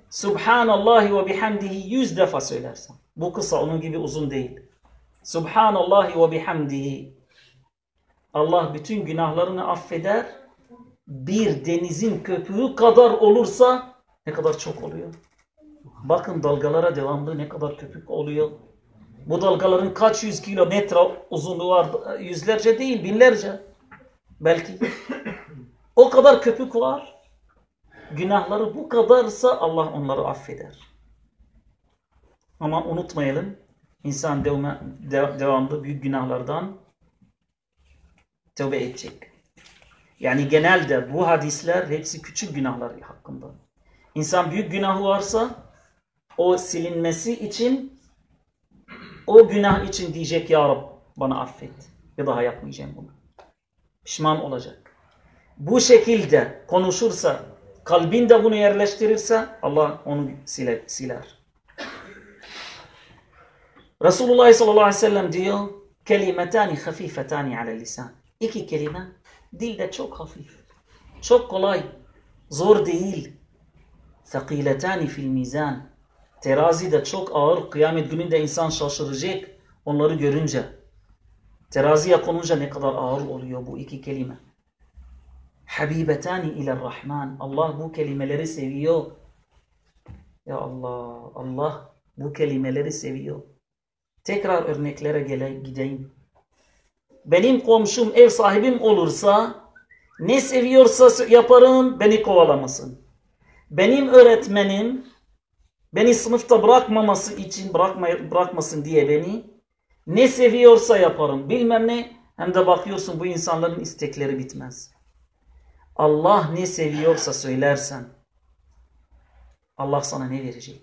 Subhanallahi ve bihamdihi yüz defa söylerse. Bu kısa onun gibi uzun değil. Subhanallahi ve bihamdihi. Allah bütün günahlarını affeder. Bir denizin köpüğü kadar olursa ne kadar çok oluyor. Bakın dalgalara devamlı ne kadar köpük oluyor. Bu dalgaların kaç yüz kilometre uzunluğu var? Yüzlerce değil, binlerce. Belki. O kadar köpük var. Günahları bu kadarsa Allah onları affeder. Ama unutmayalım. insan devamlı, büyük günahlardan tövbe edecek. Yani genelde bu hadisler hepsi küçük günahlar hakkında. İnsan büyük günahı varsa o silinmesi için o günah için diyecek ya Rab bana affet. Bir daha yapmayacağım bunu. Pişman olacak. Bu şekilde konuşursa, kalbinde bunu yerleştirirse Allah onu siler. siler. Resulullah sallallahu aleyhi ve sellem diyor kelimetani hafifetani ala lisan. İki kelime dilde çok hafif. Çok kolay. Zor değil. Thakiletani fil mizan. Terazide çok ağır. Kıyamet gününde insan şaşıracak onları görünce. Teraziye konunca ne kadar ağır oluyor bu iki kelime. Habibetani ile Rahman. Allah bu kelimeleri seviyor. Ya Allah, Allah bu kelimeleri seviyor. Tekrar örneklere gele, gideyim. Benim komşum ev sahibim olursa ne seviyorsa yaparım beni kovalamasın. Benim öğretmenim beni sınıfta bırakmaması için bırakma, bırakmasın diye beni ne seviyorsa yaparım bilmem ne hem de bakıyorsun bu insanların istekleri bitmez. Allah ne seviyorsa söylersen Allah sana ne verecek?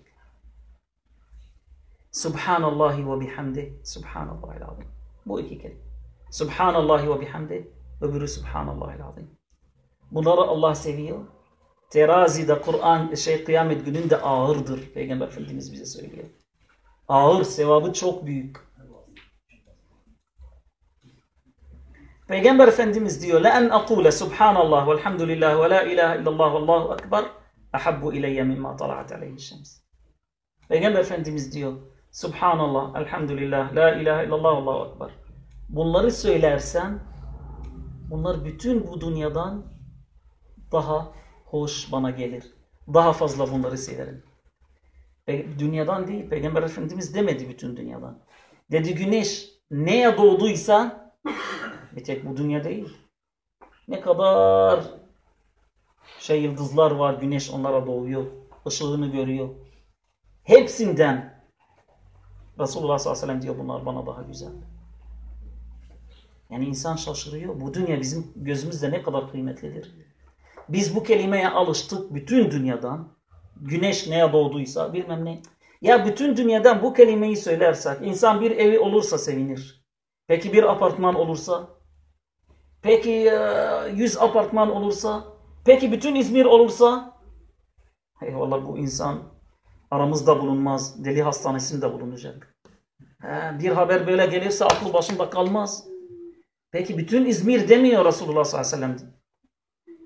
Subhanallahi ve bihamdi. Subhanallahil azim. Bu iki kelime. Subhanallahi ve bihamdi. Öbürü Subhanallahil azim. Bunları Allah seviyor. Terazide Kur'an şey kıyamet gününde ağırdır. Peygamber Efendimiz bize söylüyor. Ağır, sevabı çok büyük. Peygamber Efendimiz diyor la en akule subhanallah velhamdülillah ve la ilahe illallah ve allahu ekber ahabbu ileyye mimma tala'at aleyhi şems. Peygamber Efendimiz diyor Subhanallah, elhamdülillah, la ilahe illallah, allahu ekber. Bunları söylersen bunlar bütün bu dünyadan daha hoş bana gelir. Daha fazla bunları severim. Pe- Dünyadan değil, Peygamber Efendimiz demedi bütün dünyadan. Dedi güneş neye doğduysa bir tek bu dünya değil. Ne kadar şey yıldızlar var, güneş onlara doğuyor, ışığını görüyor. Hepsinden Resulullah sallallahu aleyhi ve sellem diyor bunlar bana daha güzel. Yani insan şaşırıyor. Bu dünya bizim gözümüzde ne kadar kıymetlidir. Biz bu kelimeye alıştık bütün dünyadan. Güneş neye doğduysa bilmem ne. Ya bütün dünyadan bu kelimeyi söylersek insan bir evi olursa sevinir. Peki bir apartman olursa? Peki e, yüz apartman olursa? Peki bütün İzmir olursa? Eyvallah bu insan aramızda bulunmaz. Deli hastanesinde bulunacak. Bir haber böyle gelirse aklı başında kalmaz. Peki bütün İzmir demiyor Resulullah sallallahu aleyhi ve sellem.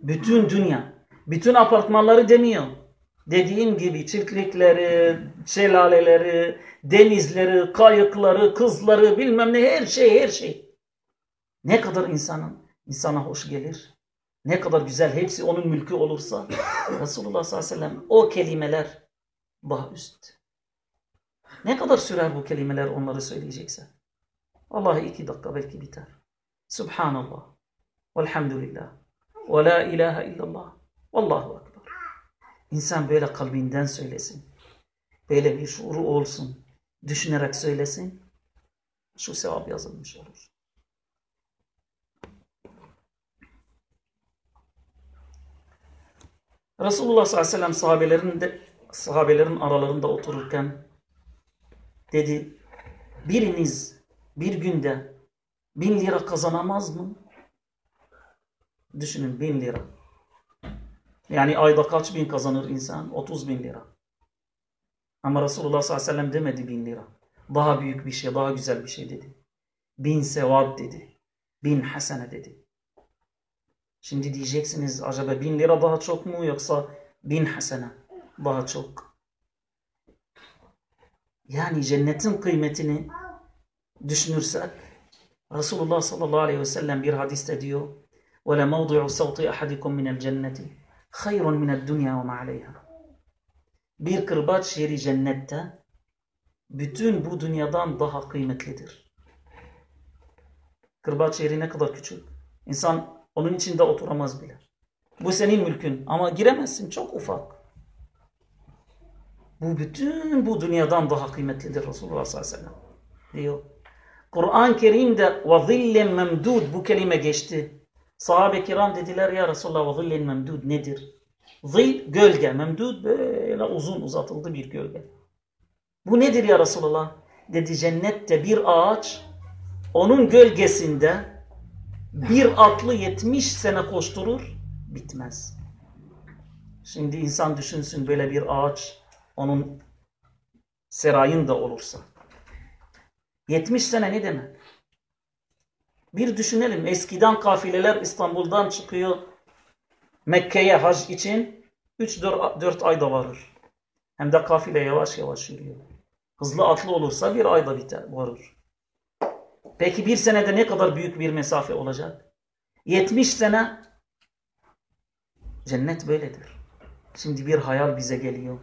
Bütün dünya. Bütün apartmanları demiyor. Dediğim gibi çiftlikleri, şelaleleri, denizleri, kayıkları, kızları bilmem ne her şey her şey. Ne kadar insanın insana hoş gelir. Ne kadar güzel hepsi onun mülkü olursa Resulullah sallallahu aleyhi ve sellem o kelimeler daha üst. Ne kadar sürer bu kelimeler onları söyleyecekse? Vallahi iki dakika belki biter. Subhanallah. Velhamdülillah. Ve la ilahe illallah. Vallahu akbar. İnsan böyle kalbinden söylesin. Böyle bir şuuru olsun. Düşünerek söylesin. Şu sevap yazılmış olur. Resulullah sallallahu aleyhi ve sellem sahabelerin, de, sahabelerin aralarında otururken dedi biriniz bir günde bin lira kazanamaz mı? Düşünün bin lira. Yani ayda kaç bin kazanır insan? 30 bin lira. Ama Resulullah sallallahu aleyhi ve sellem demedi bin lira. Daha büyük bir şey, daha güzel bir şey dedi. Bin sevap dedi. Bin hasene dedi. Şimdi diyeceksiniz acaba bin lira daha çok mu yoksa bin hasene daha çok? Yani cennetin kıymetini düşünürsek Resulullah sallallahu aleyhi ve sellem bir hadiste diyor وَلَمَوْضِعُ سَوْطِ أَحَدِكُمْ مِنَ الْجَنَّةِ خَيْرٌ مِنَ الدُّنْيَا وَمَا عَلَيْهَا Bir kırbaç yeri cennette bütün bu dünyadan daha kıymetlidir. Kırbaç yeri ne kadar küçük. İnsan onun içinde oturamaz bile. Bu senin mülkün ama giremezsin çok ufak. Bu bütün bu dünyadan daha kıymetlidir Resulullah sallallahu aleyhi ve sellem diyor. Kur'an-ı Kerim'de ve zillen memdud bu kelime geçti. Sahabe kiram dediler ya Resulallah ve zillen memdud nedir? Zil gölge, memdud böyle uzun uzatıldı bir gölge. Bu nedir ya Resulallah? Dedi cennette bir ağaç, onun gölgesinde bir atlı yetmiş sene koşturur, bitmez. Şimdi insan düşünsün böyle bir ağaç, onun serayın da olursa. 70 sene ne demek? Bir düşünelim. Eskiden kafileler İstanbul'dan çıkıyor Mekke'ye hac için 3-4 ayda varır. Hem de kafile yavaş yavaş yürüyor. Hızlı atlı olursa bir ayda biter, varır. Peki bir senede ne kadar büyük bir mesafe olacak? 70 sene cennet böyledir. Şimdi bir hayal bize geliyor.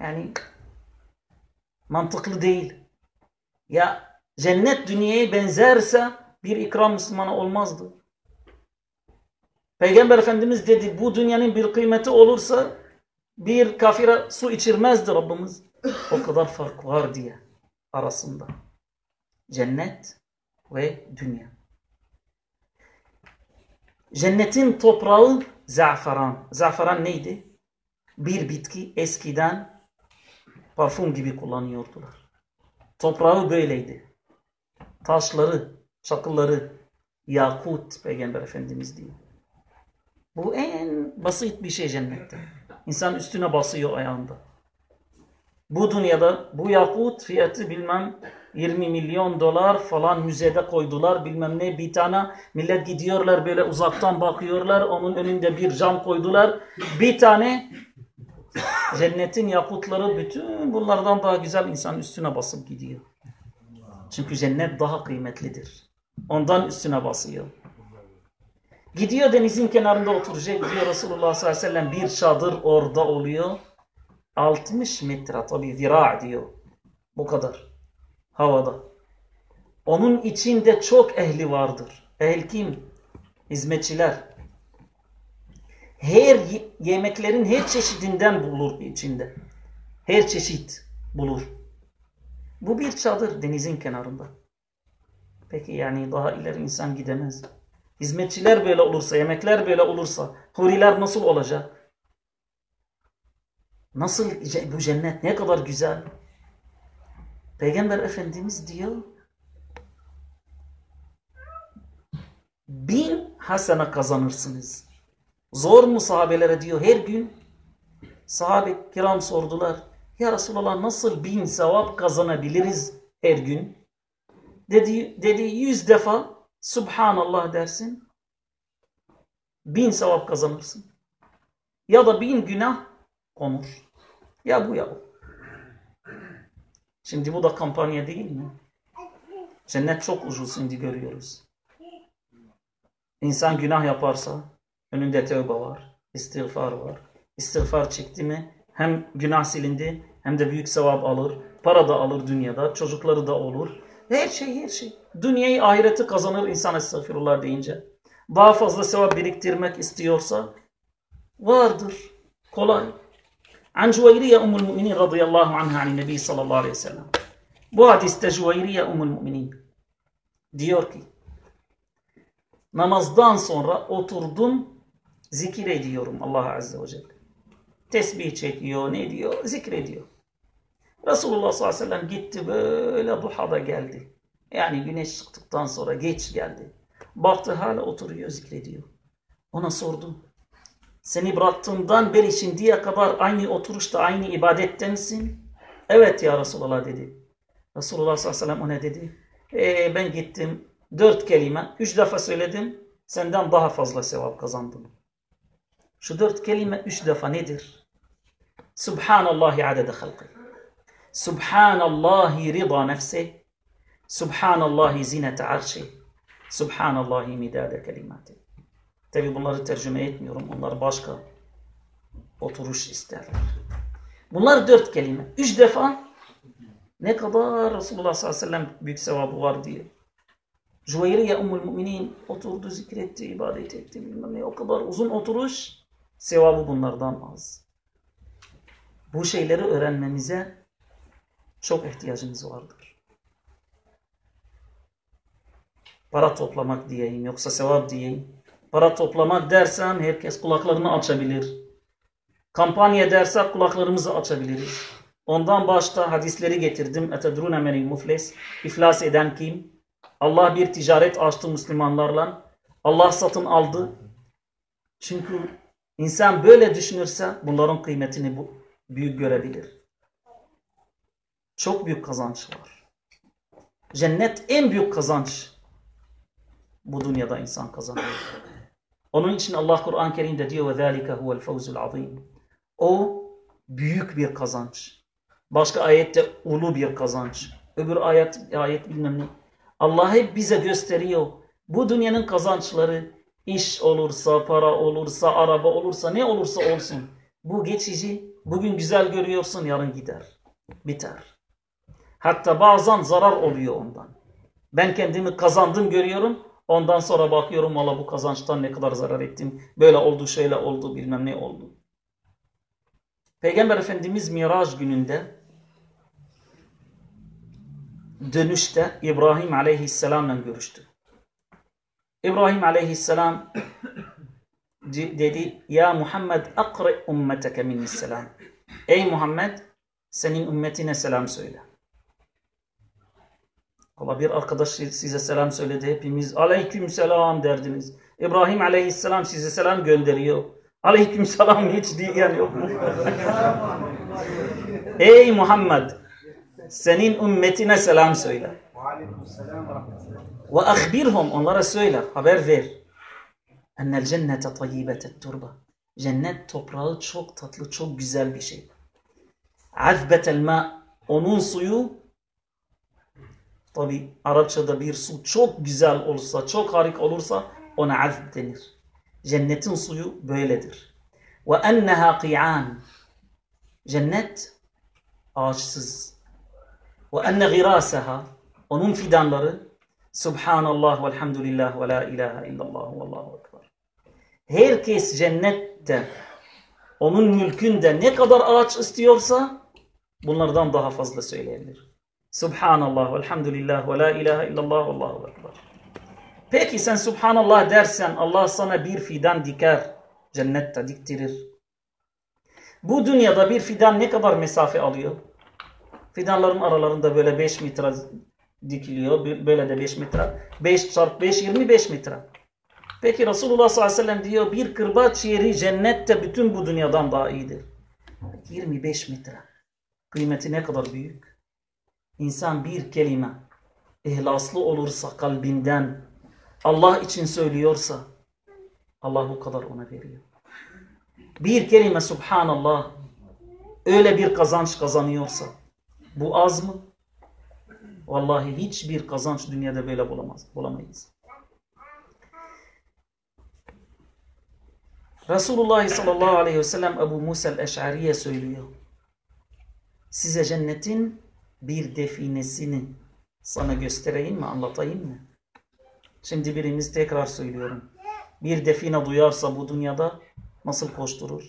Yani mantıklı değil. Ya cennet dünyaya benzerse bir ikram Müslümana olmazdı. Peygamber Efendimiz dedi bu dünyanın bir kıymeti olursa bir kafire su içirmezdi Rabbimiz. O kadar fark var diye arasında. Cennet ve dünya. Cennetin toprağı zaferan. Zaferan neydi? Bir bitki eskiden parfüm gibi kullanıyordular. Toprağı böyleydi. Taşları, çakılları, yakut Peygamber Efendimiz diyor. Bu en basit bir şey cennette. İnsan üstüne basıyor ayağında. Bu dünyada bu yakut fiyatı bilmem 20 milyon dolar falan müzede koydular bilmem ne bir tane millet gidiyorlar böyle uzaktan bakıyorlar onun önünde bir cam koydular bir tane Cennetin yakutları bütün bunlardan daha güzel insanın üstüne basıp gidiyor. Çünkü cennet daha kıymetlidir. Ondan üstüne basıyor. Gidiyor denizin kenarında oturacak diyor Resulullah sallallahu aleyhi ve sellem bir çadır orada oluyor. 60 metre tabi zira diyor. Bu kadar. Havada. Onun içinde çok ehli vardır. Ehl kim? Hizmetçiler. Her yemeklerin her çeşidinden bulur içinde. Her çeşit bulur. Bu bir çadır denizin kenarında. Peki yani daha ileri insan gidemez. Hizmetçiler böyle olursa, yemekler böyle olursa, huriler nasıl olacak? Nasıl bu cennet ne kadar güzel. Peygamber Efendimiz diyor bin hasene kazanırsınız. Zor mu sahabelere diyor her gün sahabe kiram sordular. Ya Resulallah nasıl bin sevap kazanabiliriz her gün? Dedi, dedi yüz defa Subhanallah dersin. Bin sevap kazanırsın. Ya da bin günah konur. Ya bu ya bu. Şimdi bu da kampanya değil mi? Cennet çok ucuz şimdi görüyoruz. İnsan günah yaparsa önünde tövbe var, istiğfar var. İstiğfar çekti mi hem günah silindi hem de büyük sevap alır. Para da alır dünyada, çocukları da olur. Her şey her şey. Dünyayı ahireti kazanır insan estağfirullah deyince. Daha fazla sevap biriktirmek istiyorsa vardır. Kolay. An Cüveyriye Ummul Müminin radıyallahu anha ani Nebi sallallahu aleyhi ve sellem. Bu hadiste Cüveyriye Ummul Müminin diyor ki namazdan sonra oturdum zikir ediyorum Allah Azze ve Celle. Tesbih çekiyor, ne diyor? Zikrediyor. Resulullah sallallahu aleyhi ve sellem gitti böyle duhada geldi. Yani güneş çıktıktan sonra geç geldi. Baktı hala oturuyor zikrediyor. Ona sordum. Seni bıraktığımdan beri şimdiye kadar aynı oturuşta aynı ibadette misin? Evet ya Resulullah dedi. Resulullah sallallahu aleyhi ve sellem ona dedi. E, ben gittim dört kelime, üç defa söyledim. Senden daha fazla sevap kazandım. Şu dört kelime üç defa nedir? Subhanallahi adede halkı. Subhanallahi rida nefsi. Subhanallahi zinete arşi. Subhanallahi midade kelimati. Tabi bunları tercüme etmiyorum. Onlar başka oturuş isterler. Bunlar dört kelime. Üç defa ne kadar Resulullah sallallahu aleyhi ve sellem büyük sevabı var diye. Cüveyriye Ummul Müminin oturdu, zikretti, ibadet etti bilmem ne. O kadar uzun oturuş sevabı bunlardan az. Bu şeyleri öğrenmemize çok ihtiyacımız vardır. Para toplamak diyeyim yoksa sevap diyeyim. Para toplamak dersem herkes kulaklarını açabilir. Kampanya dersek kulaklarımızı açabiliriz. Ondan başta hadisleri getirdim. Etedrune menil muflis. İflas eden kim? Allah bir ticaret açtı Müslümanlarla. Allah satın aldı. Çünkü insan böyle düşünürse bunların kıymetini bu, büyük görebilir. Çok büyük kazanç var. Cennet en büyük kazanç. Bu dünyada insan kazanıyor. Onun için Allah Kur'an-ı Kerim'de diyor zalika huvel fawzul azim. O büyük bir kazanç. Başka ayette ulu bir kazanç. Öbür ayet ayet bilmem ne. Allah hep bize gösteriyor. Bu dünyanın kazançları iş olursa, para olursa, araba olursa, ne olursa olsun. Bu geçici. Bugün güzel görüyorsun, yarın gider. Biter. Hatta bazen zarar oluyor ondan. Ben kendimi kazandım görüyorum. Ondan sonra bakıyorum valla bu kazançtan ne kadar zarar ettim. Böyle oldu, şöyle oldu, bilmem ne oldu. Peygamber Efendimiz Miraç gününde dönüşte İbrahim Aleyhisselam'la görüştü. İbrahim Aleyhisselam dedi ya Muhammed akri ummeteke minnisselam. Ey Muhammed senin ümmetine selam söyle. Allah bir arkadaş size selam söyledi. Hepimiz aleyküm selam derdiniz. İbrahim aleyhisselam size selam gönderiyor. Aleyküm selam hiç diyen yok mu? Ey Muhammed senin ümmetine selam söyle. Ve ahbirhum onlara söyle haber ver. Ennel cennete tayyibetet turba. Cennet toprağı çok tatlı, çok güzel bir şey. Azbetel ma onun suyu tabi Arapçada bir su çok güzel olursa, çok harika olursa ona azb denir. Cennetin suyu böyledir. Ve enneha qi'an. Cennet ağaçsız. Ve enne girasaha onun fidanları Subhanallah velhamdülillah ve la ilahe illallah ve allahu ekber. Herkes cennette onun mülkünde ne kadar ağaç istiyorsa bunlardan daha fazla söyleyebilir. Subhanallah velhamdülillah ve la ilahe illallah allahu ekber. Peki sen Subhanallah dersen Allah sana bir fidan diker, cennette diktirir. Bu dünyada bir fidan ne kadar mesafe alıyor? Fidanların aralarında böyle 5 metre dikiliyor. Böyle de 5 metre. 5 çarpı 5 25 metre. Peki Resulullah sallallahu aleyhi ve sellem diyor bir kırbaç yeri cennette bütün bu dünyadan daha iyidir. 25 metre. Kıymeti ne kadar büyük. İnsan bir kelime ihlaslı olursa kalbinden Allah için söylüyorsa Allah o kadar ona veriyor. Bir kelime Subhanallah öyle bir kazanç kazanıyorsa bu az mı? Vallahi hiçbir kazanç dünyada böyle bulamaz, bulamayız. Resulullah sallallahu aleyhi ve sellem Ebu Musa el-Eş'ariye söylüyor. Size cennetin bir definesini sana göstereyim mi, anlatayım mı? Şimdi birimiz tekrar söylüyorum. Bir define duyarsa bu dünyada nasıl koşturur?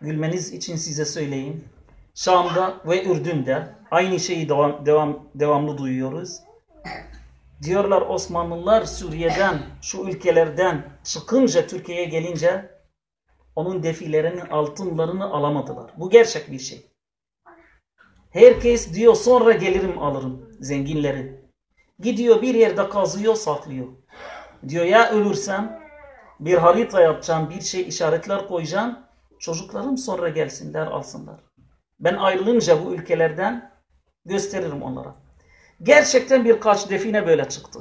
Gülmeniz için size söyleyeyim. Şam'da ve Ürdün'de aynı şeyi devam, devam, devamlı duyuyoruz. Diyorlar Osmanlılar Suriye'den, şu ülkelerden çıkınca Türkiye'ye gelince onun defilerinin altınlarını alamadılar. Bu gerçek bir şey. Herkes diyor sonra gelirim alırım zenginleri. Gidiyor bir yerde kazıyor saklıyor. Diyor ya ölürsem bir harita yapacağım, bir şey işaretler koyacağım. Çocuklarım sonra gelsinler alsınlar. Ben ayrılınca bu ülkelerden gösteririm onlara. Gerçekten birkaç define böyle çıktı.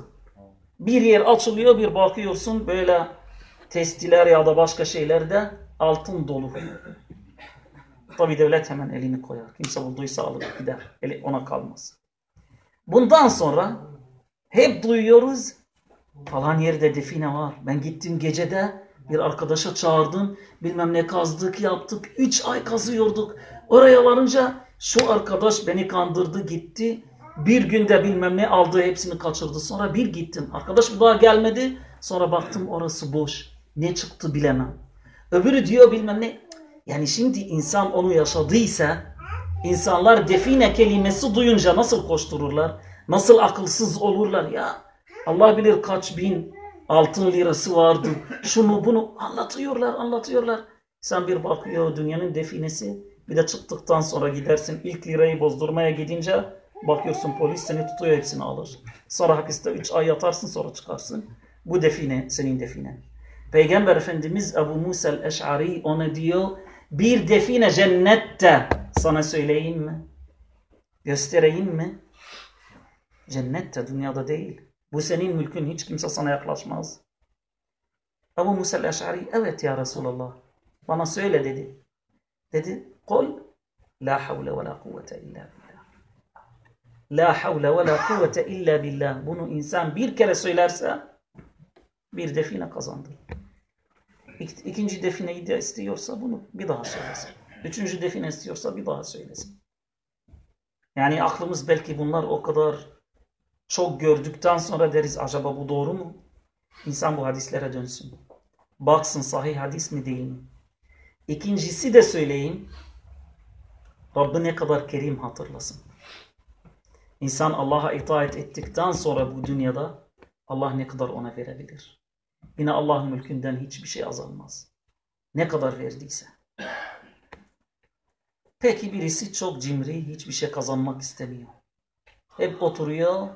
Bir yer açılıyor bir bakıyorsun böyle testiler ya da başka şeylerde altın dolu. Tabi devlet hemen elini koyar. Kimse bulduysa alır gider. Eli ona kalmaz. Bundan sonra hep duyuyoruz falan yerde define var. Ben gittim gecede bir arkadaşa çağırdım. Bilmem ne kazdık yaptık. Üç ay kazıyorduk. Oraya varınca şu arkadaş beni kandırdı gitti. Bir günde bilmem ne aldı hepsini kaçırdı. Sonra bir gittim. Arkadaş bir daha gelmedi. Sonra baktım orası boş. Ne çıktı bilemem. Öbürü diyor bilmem ne. Yani şimdi insan onu yaşadıysa insanlar define kelimesi duyunca nasıl koştururlar? Nasıl akılsız olurlar ya? Allah bilir kaç bin altın lirası vardı. Şunu bunu anlatıyorlar anlatıyorlar. Sen bir bakıyor dünyanın definesi. Bir de çıktıktan sonra gidersin ilk lirayı bozdurmaya gidince bakıyorsun polis seni tutuyor hepsini alır. Sonra hapiste 3 ay yatarsın sonra çıkarsın. Bu define senin define. Peygamber Efendimiz Ebu Musa el-Eş'ari ona diyor bir define cennette sana söyleyeyim mi? Göstereyim mi? Cennette dünyada değil. Bu senin mülkün hiç kimse sana yaklaşmaz. Ebu Musa el-Eş'ari evet ya Resulallah bana söyle dedi. Dedi kul la havle ve la kuvvete illa billah. La havle ve la kuvvete illa billah. Bunu insan bir kere söylerse bir define kazandı. İk, ikinci defineyi de istiyorsa bunu bir daha söylesin. Üçüncü define istiyorsa bir daha söylesin. Yani aklımız belki bunlar o kadar çok gördükten sonra deriz acaba bu doğru mu? İnsan bu hadislere dönsün. Baksın sahih hadis mi değil mi? İkincisi de söyleyeyim. Rabbi ne kadar kerim hatırlasın. İnsan Allah'a itaat ettikten sonra bu dünyada Allah ne kadar ona verebilir. Yine Allah'ın mülkünden hiçbir şey azalmaz. Ne kadar verdiyse. Peki birisi çok cimri, hiçbir şey kazanmak istemiyor. Hep oturuyor,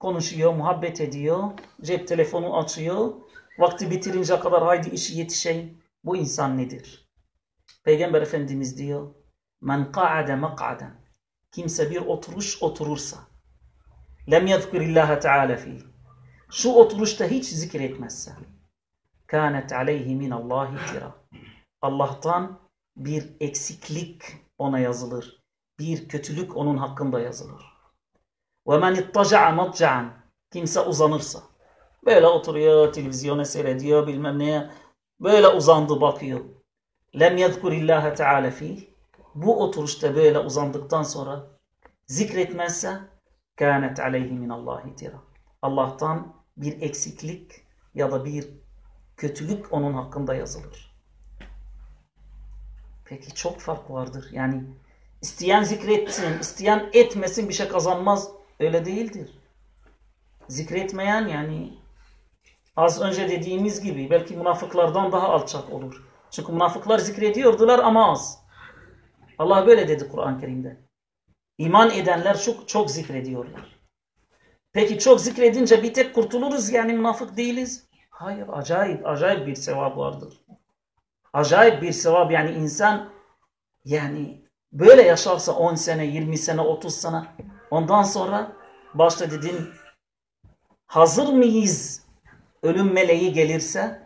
konuşuyor, muhabbet ediyor, cep telefonu açıyor, vakti bitirince kadar haydi işi yetişeyim. Bu insan nedir? Peygamber Efendimiz diyor, men qa'ade mak'aden. Kimse bir oturuş oturursa, lem yezkurillaha teala fihi. Şu oturuşta hiç zikretmezse. Kânet aleyhi minallahi tira. Allah'tan bir eksiklik ona yazılır. Bir kötülük onun hakkında yazılır. Ve men ittaca'a matca'an. Kimse uzanırsa. Böyle oturuyor, televizyona seyrediyor, bilmem neye. Böyle uzandı bakıyor. Lem yezkurillâhe teâlâ fih. Bu oturuşta böyle uzandıktan sonra zikretmezse kânet aleyhi minallahi tira. Allah'tan bir eksiklik ya da bir kötülük onun hakkında yazılır. Peki çok fark vardır. Yani isteyen zikretsin, isteyen etmesin bir şey kazanmaz. Öyle değildir. Zikretmeyen yani az önce dediğimiz gibi belki münafıklardan daha alçak olur. Çünkü münafıklar zikrediyordular ama az. Allah böyle dedi Kur'an-ı Kerim'de. İman edenler çok çok zikrediyorlar. Peki çok zikredince bir tek kurtuluruz yani münafık değiliz. Hayır acayip acayip bir sevap vardır. Acayip bir sevap yani insan yani böyle yaşarsa 10 sene, 20 sene, 30 sene ondan sonra başta dedin hazır mıyız ölüm meleği gelirse?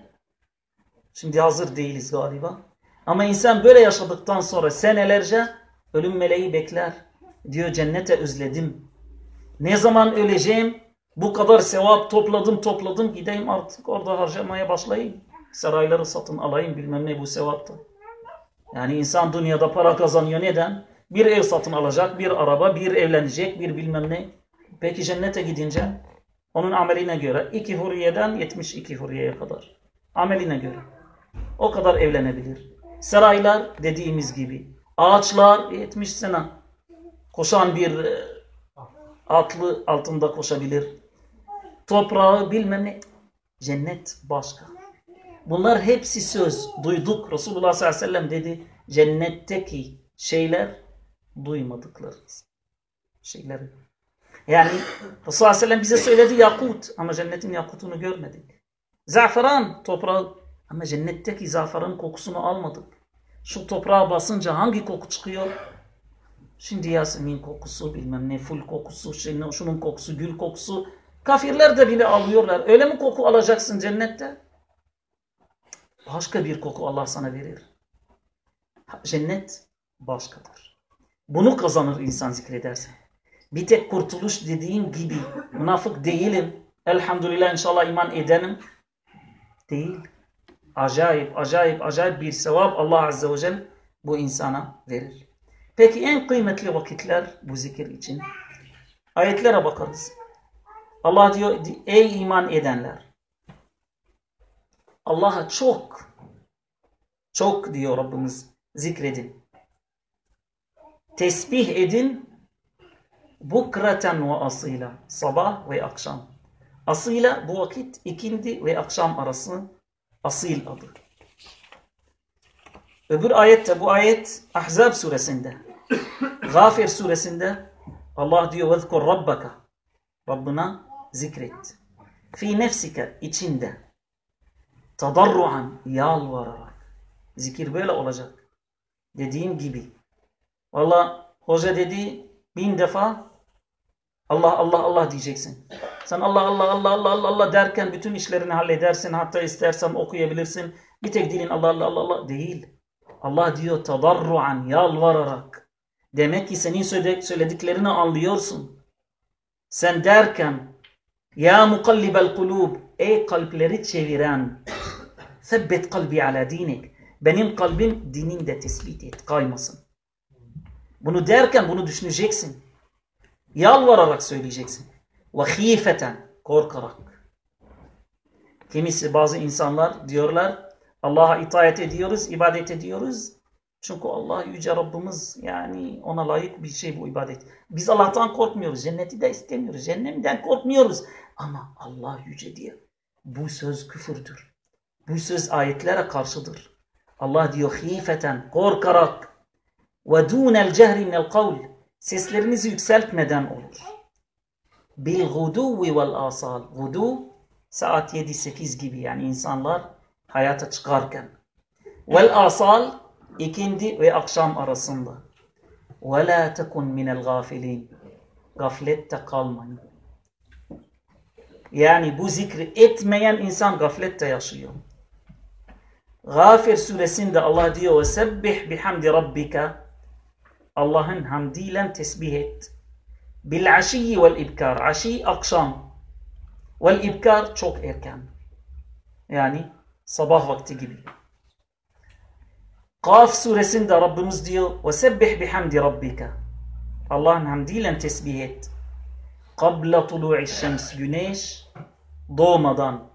Şimdi hazır değiliz galiba. Ama insan böyle yaşadıktan sonra senelerce ölüm meleği bekler. Diyor cennete özledim. Ne zaman öleceğim? Bu kadar sevap topladım topladım gideyim artık orada harcamaya başlayayım. Sarayları satın alayım bilmem ne bu sevapta. Yani insan dünyada para kazanıyor neden? Bir ev satın alacak, bir araba, bir evlenecek, bir bilmem ne. Peki cennete gidince onun ameline göre iki huriyeden 72 huriyeye kadar. Ameline göre. O kadar evlenebilir. Saraylar dediğimiz gibi. Ağaçlar 70 sene. Koşan bir e, atlı altında koşabilir. Toprağı bilmem ne. Cennet başka. Bunlar hepsi söz. Duyduk. Resulullah sallallahu aleyhi ve sellem dedi. Cennetteki şeyler duymadıklarımız. Şeyleri. Yani Resulullah sallallahu aleyhi ve sellem bize söyledi yakut. Ama cennetin yakutunu görmedik. Zaferan toprağı. Ama cennetteki zaferan kokusunu almadık. Şu toprağa basınca hangi koku çıkıyor? Şimdi Yasemin kokusu, bilmem ne ful kokusu, şey, şunun kokusu, gül kokusu. Kafirler de bile alıyorlar. Öyle mi koku alacaksın cennette? Başka bir koku Allah sana verir. Cennet başkadır. Bunu kazanır insan zikrederse. Bir tek kurtuluş dediğim gibi münafık değilim. Elhamdülillah inşallah iman edenim. Değil. Acayip, acayip, acayip bir sevap Allah Azze ve Celle bu insana verir. Peki en kıymetli vakitler bu zikir için. Ayetlere bakarız. Allah diyor ey iman edenler. Allah'a çok çok diyor Rabbimiz zikredin. Tesbih edin bukraten ve asıyla sabah ve akşam. Asıyla bu vakit ikindi ve akşam arası asil adı. Öbür ayette bu ayet Ahzab suresinde. Gafir suresinde Allah diyor vezkur rabbaka. Rabbına zikret. Fi nefsike içinde. Tadarruan yalvararak. Zikir böyle olacak. Dediğim gibi. Valla hoca dedi bin defa Allah Allah Allah diyeceksin. Sen Allah Allah Allah Allah Allah Allah derken bütün işlerini halledersin. Hatta istersen okuyabilirsin. Bir tek dilin Allah Allah Allah Allah değil. Allah diyor tadarruan yalvararak. Demek ki senin söylediklerini anlıyorsun. Sen derken ya mukallibel kulub ey kalpleri çeviren sebbet kalbi ala dinik. Benim kalbim dininde tespit et kaymasın. Bunu derken bunu düşüneceksin. Yalvararak söyleyeceksin. Ve hifeten korkarak. Kimisi bazı insanlar diyorlar Allah'a itaat ediyoruz, ibadet ediyoruz. Çünkü Allah yüce Rabbimiz yani ona layık bir şey bu ibadet. Biz Allah'tan korkmuyoruz. Cenneti de istemiyoruz. Cehennemden korkmuyoruz. Ama Allah yüce diye. Bu söz küfürdür. Bu söz ayetlere karşıdır. Allah diyor hifeten korkarak ve dunel cehri minel kavl seslerinizi yükseltmeden olur. Bil guduvi vel asal. Gudu saat 7-8 gibi yani insanlar hayata çıkarken. Vel asal ikindi ve akşam arasında. La tekun minel gafilin. Gaflette kalmayın. Yani bu zikri etmeyen insan gaflette yaşıyor. Gafir suresinde Allah diyor sebbih bihamdi rabbika Allah'ın hamdiyle tesbih et. Bil aşiyyi vel ibkar. Aşi akşam. Vel ibkar çok erken. Yani sabah vakti gibi. Kaf suresinde Rabbimiz diyor sebbih bihamdi rabbika. Allah'ın hamdiyle tesbih et. Qabla tulu'i şems güneş doğmadan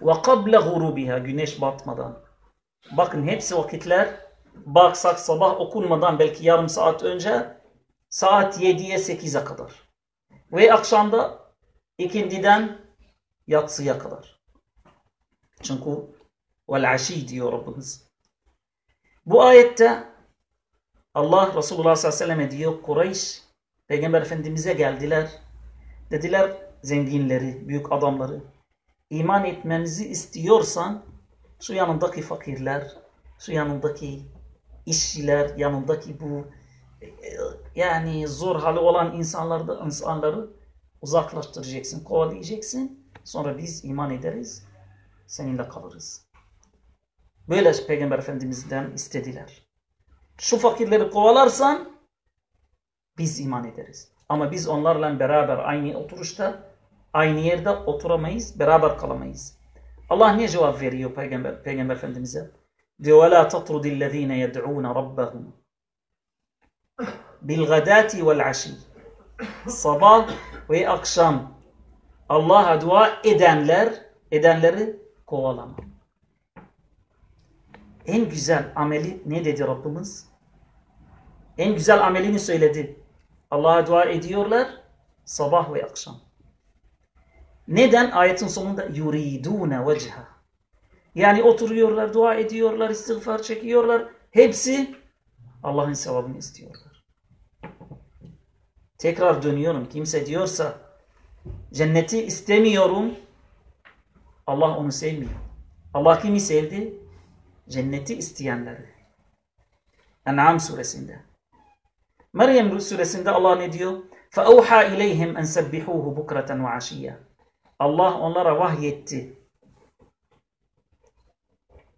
ve qabla gurubiha güneş batmadan. Bakın hepsi vakitler baksak sabah okunmadan belki yarım saat önce saat 7'ye 8'e kadar. Ve akşamda ikindiden yatsıya kadar. Çünkü vel aşi diyor Rabbimiz. Bu ayette Allah Resulullah sallallahu aleyhi ve sellem diyor Kureyş Peygamber Efendimiz'e geldiler. Dediler zenginleri, büyük adamları iman etmemizi istiyorsan şu yanındaki fakirler, şu yanındaki işçiler, yanındaki bu yani zor hali olan insanları, insanları uzaklaştıracaksın, kovalayacaksın. Sonra biz iman ederiz, seninle kalırız. Böyle Peygamber Efendimiz'den istediler. Şu fakirleri kovalarsan biz iman ederiz. Ama biz onlarla beraber aynı oturuşta, aynı yerde oturamayız, beraber kalamayız. Allah ne cevap veriyor Peygamber, Peygamber Efendimiz'e? Diyor وَلَا تَطْرُدِ الَّذ۪ينَ يَدْعُونَ رَبَّهُمْ بِالْغَدَاتِ وَالْعَشِيِّ Sabah ve akşam Allah'a dua edenler, edenleri kovalama. En güzel ameli ne dedi Rabbimiz? En güzel amelini söyledi. Allah'a dua ediyorlar sabah ve akşam. Neden? Ayetin sonunda yuridune vechha. Yani oturuyorlar, dua ediyorlar, istiğfar çekiyorlar. Hepsi Allah'ın sevabını istiyorlar. Tekrar dönüyorum. Kimse diyorsa cenneti istemiyorum. Allah onu sevmiyor. Allah kimi sevdi? Cenneti isteyenleri. En'am suresinde. Meryem suresinde Allah ne diyor? فَاَوْحَى اِلَيْهِمْ اَنْ سَبِّحُوهُ بُكْرَةً وَعَشِيًّا Allah onlara vahyetti.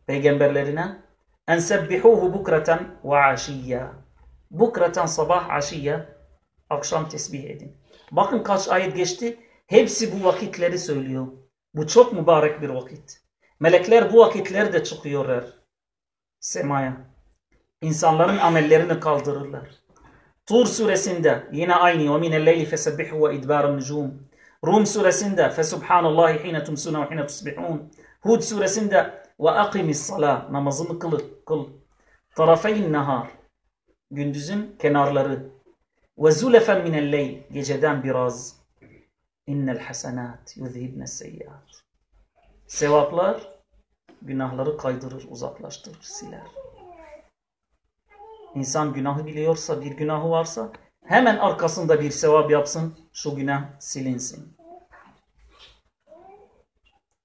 Peygamberlerine en sebbihuhu bukreten ve aşiyya. Bukreten sabah aşiyya akşam tesbih edin. Bakın kaç ayet geçti. Hepsi bu vakitleri söylüyor. Bu çok mübarek bir vakit. Melekler bu vakitlerde çıkıyorlar semaya. İnsanların amellerini kaldırırlar. Tur suresinde yine aynı وَمِنَ اللَّيْلِ فَسَبِّحُ وَاِدْبَارَ النُّجُومِ Rum suresinde fesubhanallahi hine tumsuna ve hine tusbihun. Hud suresinde ve akimis sala namazını kıl, kıl. Tarafeyn nahar gündüzün kenarları ve zulefen minel leyl geceden biraz. İnnel hasenat yuzhibne seyyiat. Sevaplar günahları kaydırır, uzaklaştırır, siler. İnsan günahı biliyorsa, bir günahı varsa hemen arkasında bir sevap yapsın, şu günah silinsin.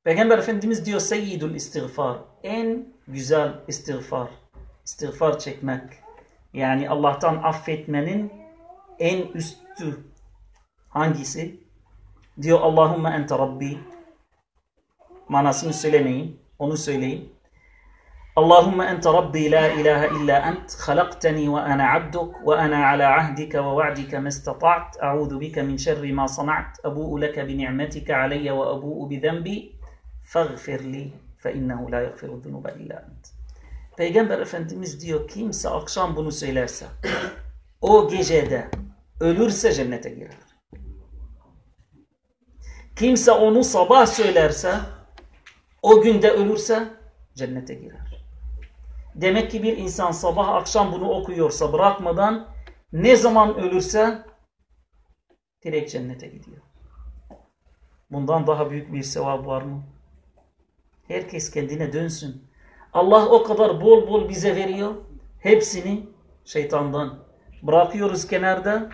Peygamber Efendimiz diyor seyyidul istiğfar. En güzel istiğfar. İstiğfar çekmek. Yani Allah'tan affetmenin en üstü hangisi? Diyor Allahümme ente Rabbi. Manasını söylemeyin. Onu söyleyin. Allahümme ente Rabbi la ilahe illa ent halaqtani ve ana abduk ve ana ala ahdike ve va'dike mestata'at a'udhu bike min şerri ma sana'at ebu'u leke bi ni'metike aleyye ve ebu'u bi zenbi فَغْفِرْ لِي فَاِنَّهُ لَا يَغْفِرُ الذُّنُوبَ اِلَّا اَنْتِ Peygamber Efendimiz diyor kimse akşam bunu söylerse o gecede ölürse cennete girer. Kimse onu sabah söylerse o günde ölürse cennete girer. Demek ki bir insan sabah akşam bunu okuyorsa bırakmadan ne zaman ölürse direkt cennete gidiyor. Bundan daha büyük bir sevap var mı? Herkes kendine dönsün. Allah o kadar bol bol bize veriyor. Hepsini şeytandan bırakıyoruz kenarda.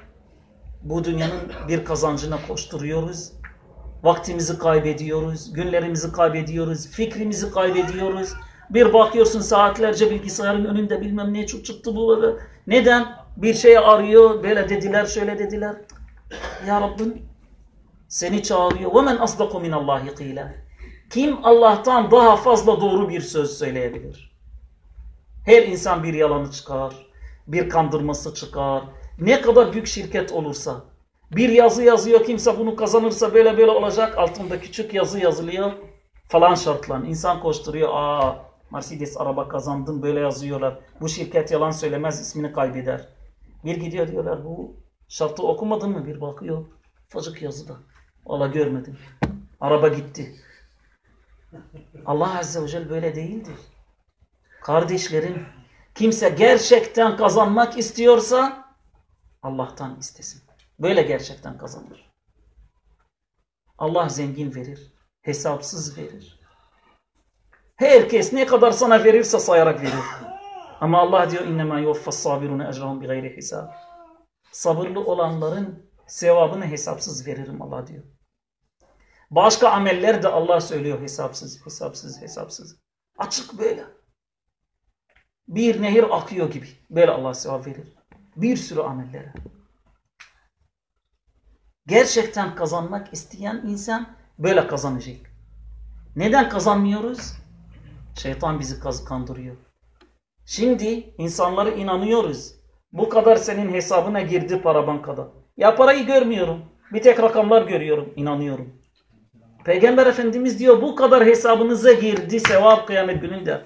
Bu dünyanın bir kazancına koşturuyoruz. Vaktimizi kaybediyoruz. Günlerimizi kaybediyoruz. Fikrimizi kaybediyoruz. Bir bakıyorsun saatlerce bilgisayarın önünde bilmem ne çıktı bu böyle. Neden? Bir şey arıyor. Böyle dediler, şöyle dediler. Ya Rabbim seni çağırıyor. وَمَنْ أَصْدَقُ مِنَ اللّٰهِ قِيلًا kim Allah'tan daha fazla doğru bir söz söyleyebilir? Her insan bir yalanı çıkar, bir kandırması çıkar. Ne kadar büyük şirket olursa, bir yazı yazıyor kimse bunu kazanırsa böyle böyle olacak. Altında küçük yazı yazılıyor falan şartlan. İnsan koşturuyor. Aa Mercedes araba kazandın böyle yazıyorlar. Bu şirket yalan söylemez ismini kaybeder. Bir gidiyor diyorlar bu şartı okumadın mı? Bir bakıyor. Ufacık yazıda. Valla görmedim. Araba gitti. Allah Azze ve Celle böyle değildir. Kardeşlerim kimse gerçekten kazanmak istiyorsa Allah'tan istesin. Böyle gerçekten kazanır. Allah zengin verir. Hesapsız verir. Herkes ne kadar sana verirse sayarak verir. Ama Allah diyor innema yuvaffas sabirune ecrahum bi gayri hisab. Sabırlı olanların sevabını hesapsız veririm Allah diyor. Başka ameller de Allah söylüyor hesapsız, hesapsız, hesapsız. Açık böyle. Bir nehir akıyor gibi. Böyle Allah sevap verir. Bir sürü amellere. Gerçekten kazanmak isteyen insan böyle kazanacak. Neden kazanmıyoruz? Şeytan bizi kandırıyor. Şimdi insanları inanıyoruz. Bu kadar senin hesabına girdi para bankada. Ya parayı görmüyorum. Bir tek rakamlar görüyorum. inanıyorum. Peygamber Efendimiz diyor bu kadar hesabınıza girdi sevap kıyamet gününde.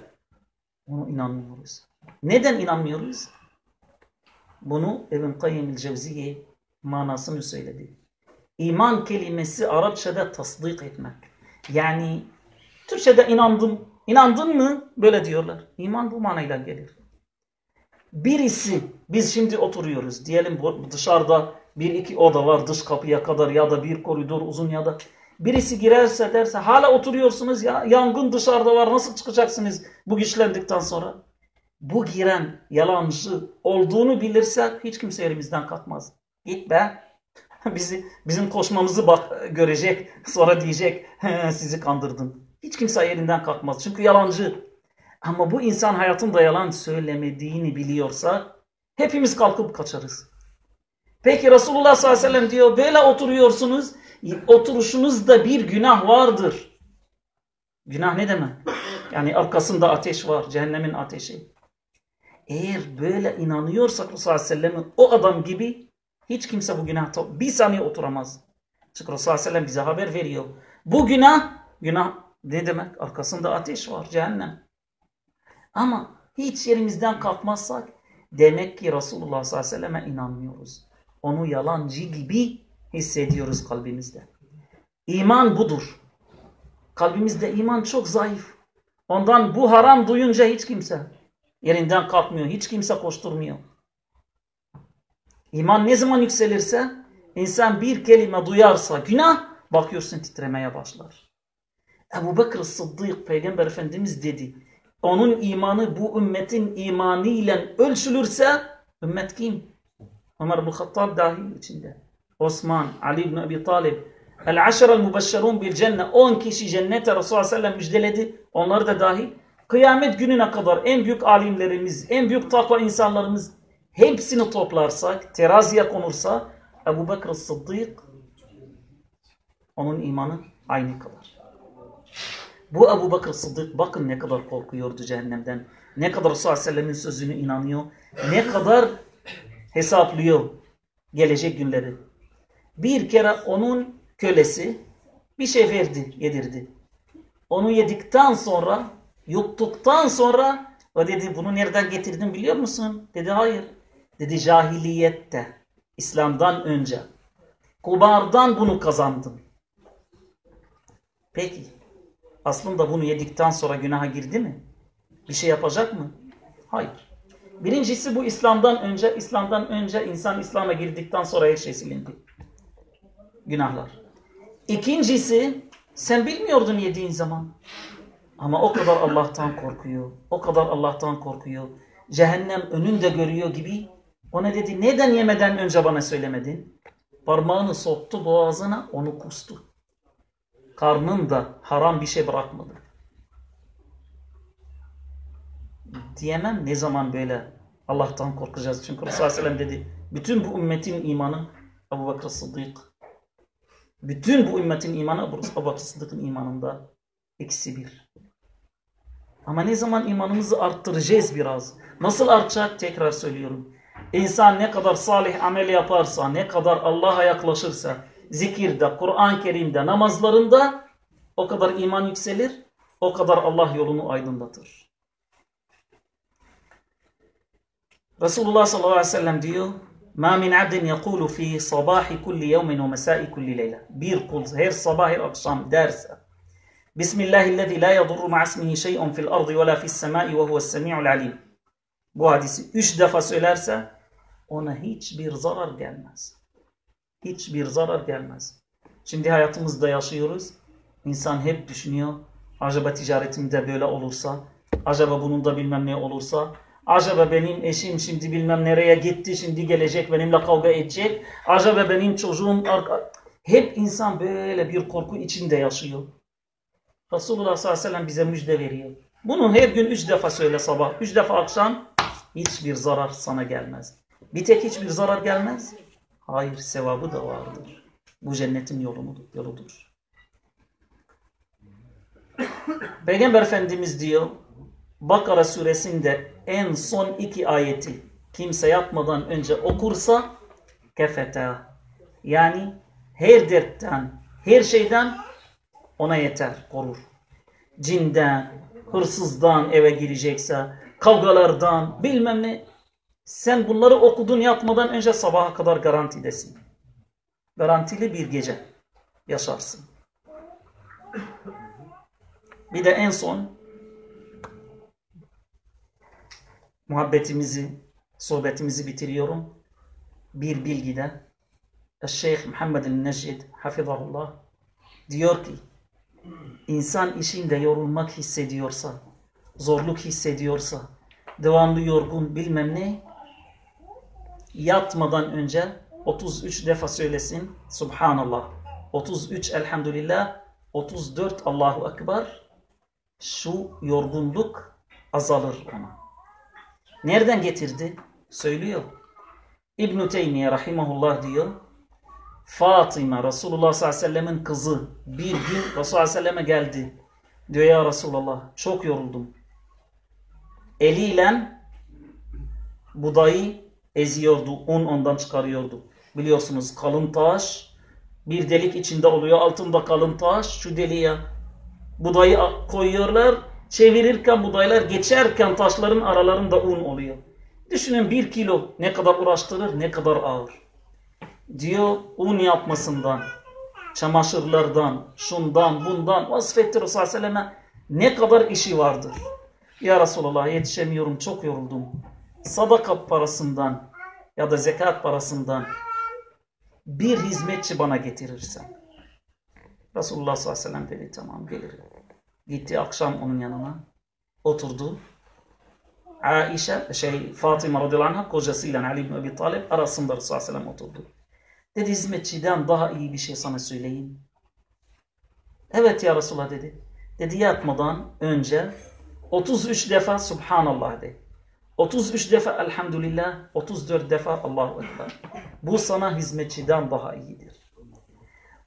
Onu inanmıyoruz. Neden inanmıyoruz? Bunu İbn Kayyim el-Cevziye manasını söyledi. İman kelimesi Arapçada tasdik etmek. Yani Türkçe'de inandım. İnandın mı? Böyle diyorlar. İman bu manayla gelir. Birisi, biz şimdi oturuyoruz. Diyelim dışarıda bir iki oda var dış kapıya kadar ya da bir koridor uzun ya da birisi girerse derse hala oturuyorsunuz ya yangın dışarıda var nasıl çıkacaksınız bu güçlendikten sonra? Bu giren yalancı olduğunu bilirsek hiç kimse elimizden kalkmaz. Git be. Bizi, bizim koşmamızı bak, görecek sonra diyecek sizi kandırdım. Hiç kimse yerinden kalkmaz. Çünkü yalancı. Ama bu insan hayatında yalan söylemediğini biliyorsa hepimiz kalkıp kaçarız. Peki Resulullah sallallahu aleyhi ve sellem diyor böyle oturuyorsunuz. Oturuşunuzda bir günah vardır. Günah ne demek? Yani arkasında ateş var. Cehennemin ateşi. Eğer böyle inanıyorsak Resulullah sallallahu aleyhi ve sellem'in o adam gibi hiç kimse bu günah bir saniye oturamaz. Çünkü Resulullah sallallahu aleyhi ve sellem bize haber veriyor. Bu günah, günah ne demek? Arkasında ateş var, cehennem. Ama hiç yerimizden kalkmazsak demek ki Resulullah sallallahu aleyhi ve selleme inanmıyoruz. Onu yalancı gibi hissediyoruz kalbimizde. İman budur. Kalbimizde iman çok zayıf. Ondan bu haram duyunca hiç kimse yerinden kalkmıyor. Hiç kimse koşturmuyor. İman ne zaman yükselirse insan bir kelime duyarsa günah bakıyorsun titremeye başlar. Ebu Bekir Sıddık Peygamber Efendimiz dedi. Onun imanı bu ümmetin imanı ile ölçülürse ümmet kim? Ömer bin Hattab dahil içinde. Osman, Ali ibn Abi Talib, El-Aşara el-Mubeşşerun bil cennet. 10 kişi cennete Resulullah sallallahu müjdeledi. Onları da dahil. Kıyamet gününe kadar en büyük alimlerimiz, en büyük takva insanlarımız hepsini toplarsak, teraziye konursa Ebu Bekir Sıddık onun imanı aynı kadar. Bu Ebu Bakır Sıddık bakın ne kadar korkuyordu cehennemden. Ne kadar Resulullah sözünü inanıyor. Ne kadar hesaplıyor gelecek günleri. Bir kere onun kölesi bir şey verdi, yedirdi. Onu yedikten sonra, yuttuktan sonra o dedi bunu nereden getirdin biliyor musun? Dedi hayır. Dedi cahiliyette, İslam'dan önce. Kubardan bunu kazandım. Peki aslında bunu yedikten sonra günaha girdi mi? Bir şey yapacak mı? Hayır. Birincisi bu İslam'dan önce, İslam'dan önce insan İslam'a girdikten sonra her şey silindi. Günahlar. İkincisi sen bilmiyordun yediğin zaman. Ama o kadar Allah'tan korkuyor. O kadar Allah'tan korkuyor. Cehennem önünde görüyor gibi. Ona dedi neden yemeden önce bana söylemedin? Parmağını soktu boğazına onu kustu karnında haram bir şey bırakmadı. Diyemem ne zaman böyle Allah'tan korkacağız. Çünkü Resulullah Aleyhisselam dedi bütün bu ümmetin imanı Ebu Bakır Sıddık. Bütün bu ümmetin imanı Ebu Bakır Sıddık'ın imanında ikisi bir. Ama ne zaman imanımızı arttıracağız biraz. Nasıl artacak? Tekrar söylüyorum. İnsan ne kadar salih amel yaparsa, ne kadar Allah'a yaklaşırsa, zikirde, Kur'an-ı Kerim'de, namazlarında o kadar iman yükselir, o kadar Allah yolunu aydınlatır. Resulullah sallallahu aleyhi ve sellem diyor, مَا مِنْ عَبْدٍ يَقُولُ ف۪ي صَبَاحِ كُلِّ يَوْمٍ وَمَسَاءِ كُلِّ لَيْلَةٍ Bir kul her sabah her akşam derse, Bismillahillezî la yadurru ma'asmihi şey'un fil ardı ve la fis semâi ve huves semî'ul alim. Bu hadisi üç defa söylerse ona hiçbir zarar gelmez. Hiçbir zarar gelmez. Şimdi hayatımızda yaşıyoruz. İnsan hep düşünüyor. Acaba ticaretimde böyle olursa, acaba bunun da bilmem ne olursa, acaba benim eşim şimdi bilmem nereye gitti, şimdi gelecek benimle kavga edecek, acaba benim çocuğum... Hep insan böyle bir korku içinde yaşıyor. Resulullah sallallahu aleyhi ve sellem bize müjde veriyor. Bunu her gün üç defa söyle sabah, üç defa akşam hiçbir zarar sana gelmez. Bir tek hiçbir zarar gelmez. Hayır sevabı da vardır. Bu cennetin yoludur. yoludur. Peygamber Efendimiz diyor Bakara suresinde en son iki ayeti kimse yatmadan önce okursa kefete yani her dertten her şeyden ona yeter, korur. Cinden, hırsızdan eve girecekse, kavgalardan, bilmem ne. Sen bunları okudun yatmadan önce sabaha kadar garantidesin. Garantili bir gece yaşarsın. Bir de en son muhabbetimizi, sohbetimizi bitiriyorum. Bir bilgide Şeyh Muhammed el-Necid hafizahullah diyor ki insan işinde yorulmak hissediyorsa, zorluk hissediyorsa, devamlı yorgun bilmem ne, yatmadan önce 33 defa söylesin Subhanallah, 33 Elhamdülillah, 34 Allahu Ekber, şu yorgunluk azalır ona. Nereden getirdi? Söylüyor. İbn-i Teymiye Rahimahullah diyor, Fatıma Resulullah sallallahu aleyhi ve sellemin kızı bir gün Resulullah sallallahu aleyhi ve selleme geldi. Diyor ya Resulullah çok yoruldum. Eliyle budayı eziyordu. Un ondan çıkarıyordu. Biliyorsunuz kalın taş bir delik içinde oluyor. Altında kalın taş. Şu deliğe budayı koyuyorlar. Çevirirken budaylar geçerken taşların aralarında un oluyor. Düşünün bir kilo ne kadar uğraştırır ne kadar ağır diyor un yapmasından, çamaşırlardan, şundan, bundan vasfetti Resulullah ne kadar işi vardır. Ya Resulallah yetişemiyorum, çok yoruldum. Sadaka parasından ya da zekat parasından bir hizmetçi bana getirirsen. Resulullah sallallahu aleyhi ve sellem dedi tamam gelirim. Gitti akşam onun yanına oturdu. Aişe, şey Fatıma radıyallahu anh'a kocasıyla Ali ibn Abi Talib arasında Resulullah sallallahu aleyhi ve sellem oturdu. Dedi hizmetçiden daha iyi bir şey sana söyleyeyim. Evet ya Resulullah dedi. Dedi yatmadan önce 33 defa Subhanallah de. 33 defa Elhamdülillah, 34 defa Allahu Ekber. Bu sana hizmetçiden daha iyidir.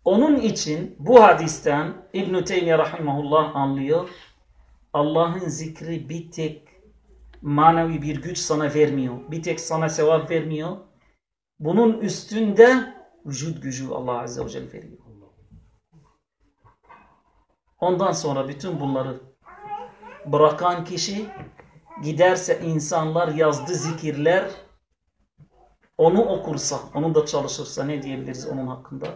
Onun için bu hadisten İbn-i Teymiye Rahimahullah anlıyor. Allah'ın zikri bir tek manevi bir güç sana vermiyor. Bir tek sana sevap vermiyor. Bunun üstünde vücut gücü Allah Azze ve Celle veriyor. Ondan sonra bütün bunları bırakan kişi giderse insanlar yazdı zikirler onu okursa, onu da çalışırsa ne diyebiliriz onun hakkında?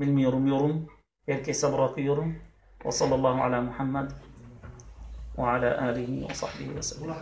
Bilmiyorum yorum. Herkese bırakıyorum. Ve sallallahu ala Muhammed ve ala alihi ve sahbihi ve sellem.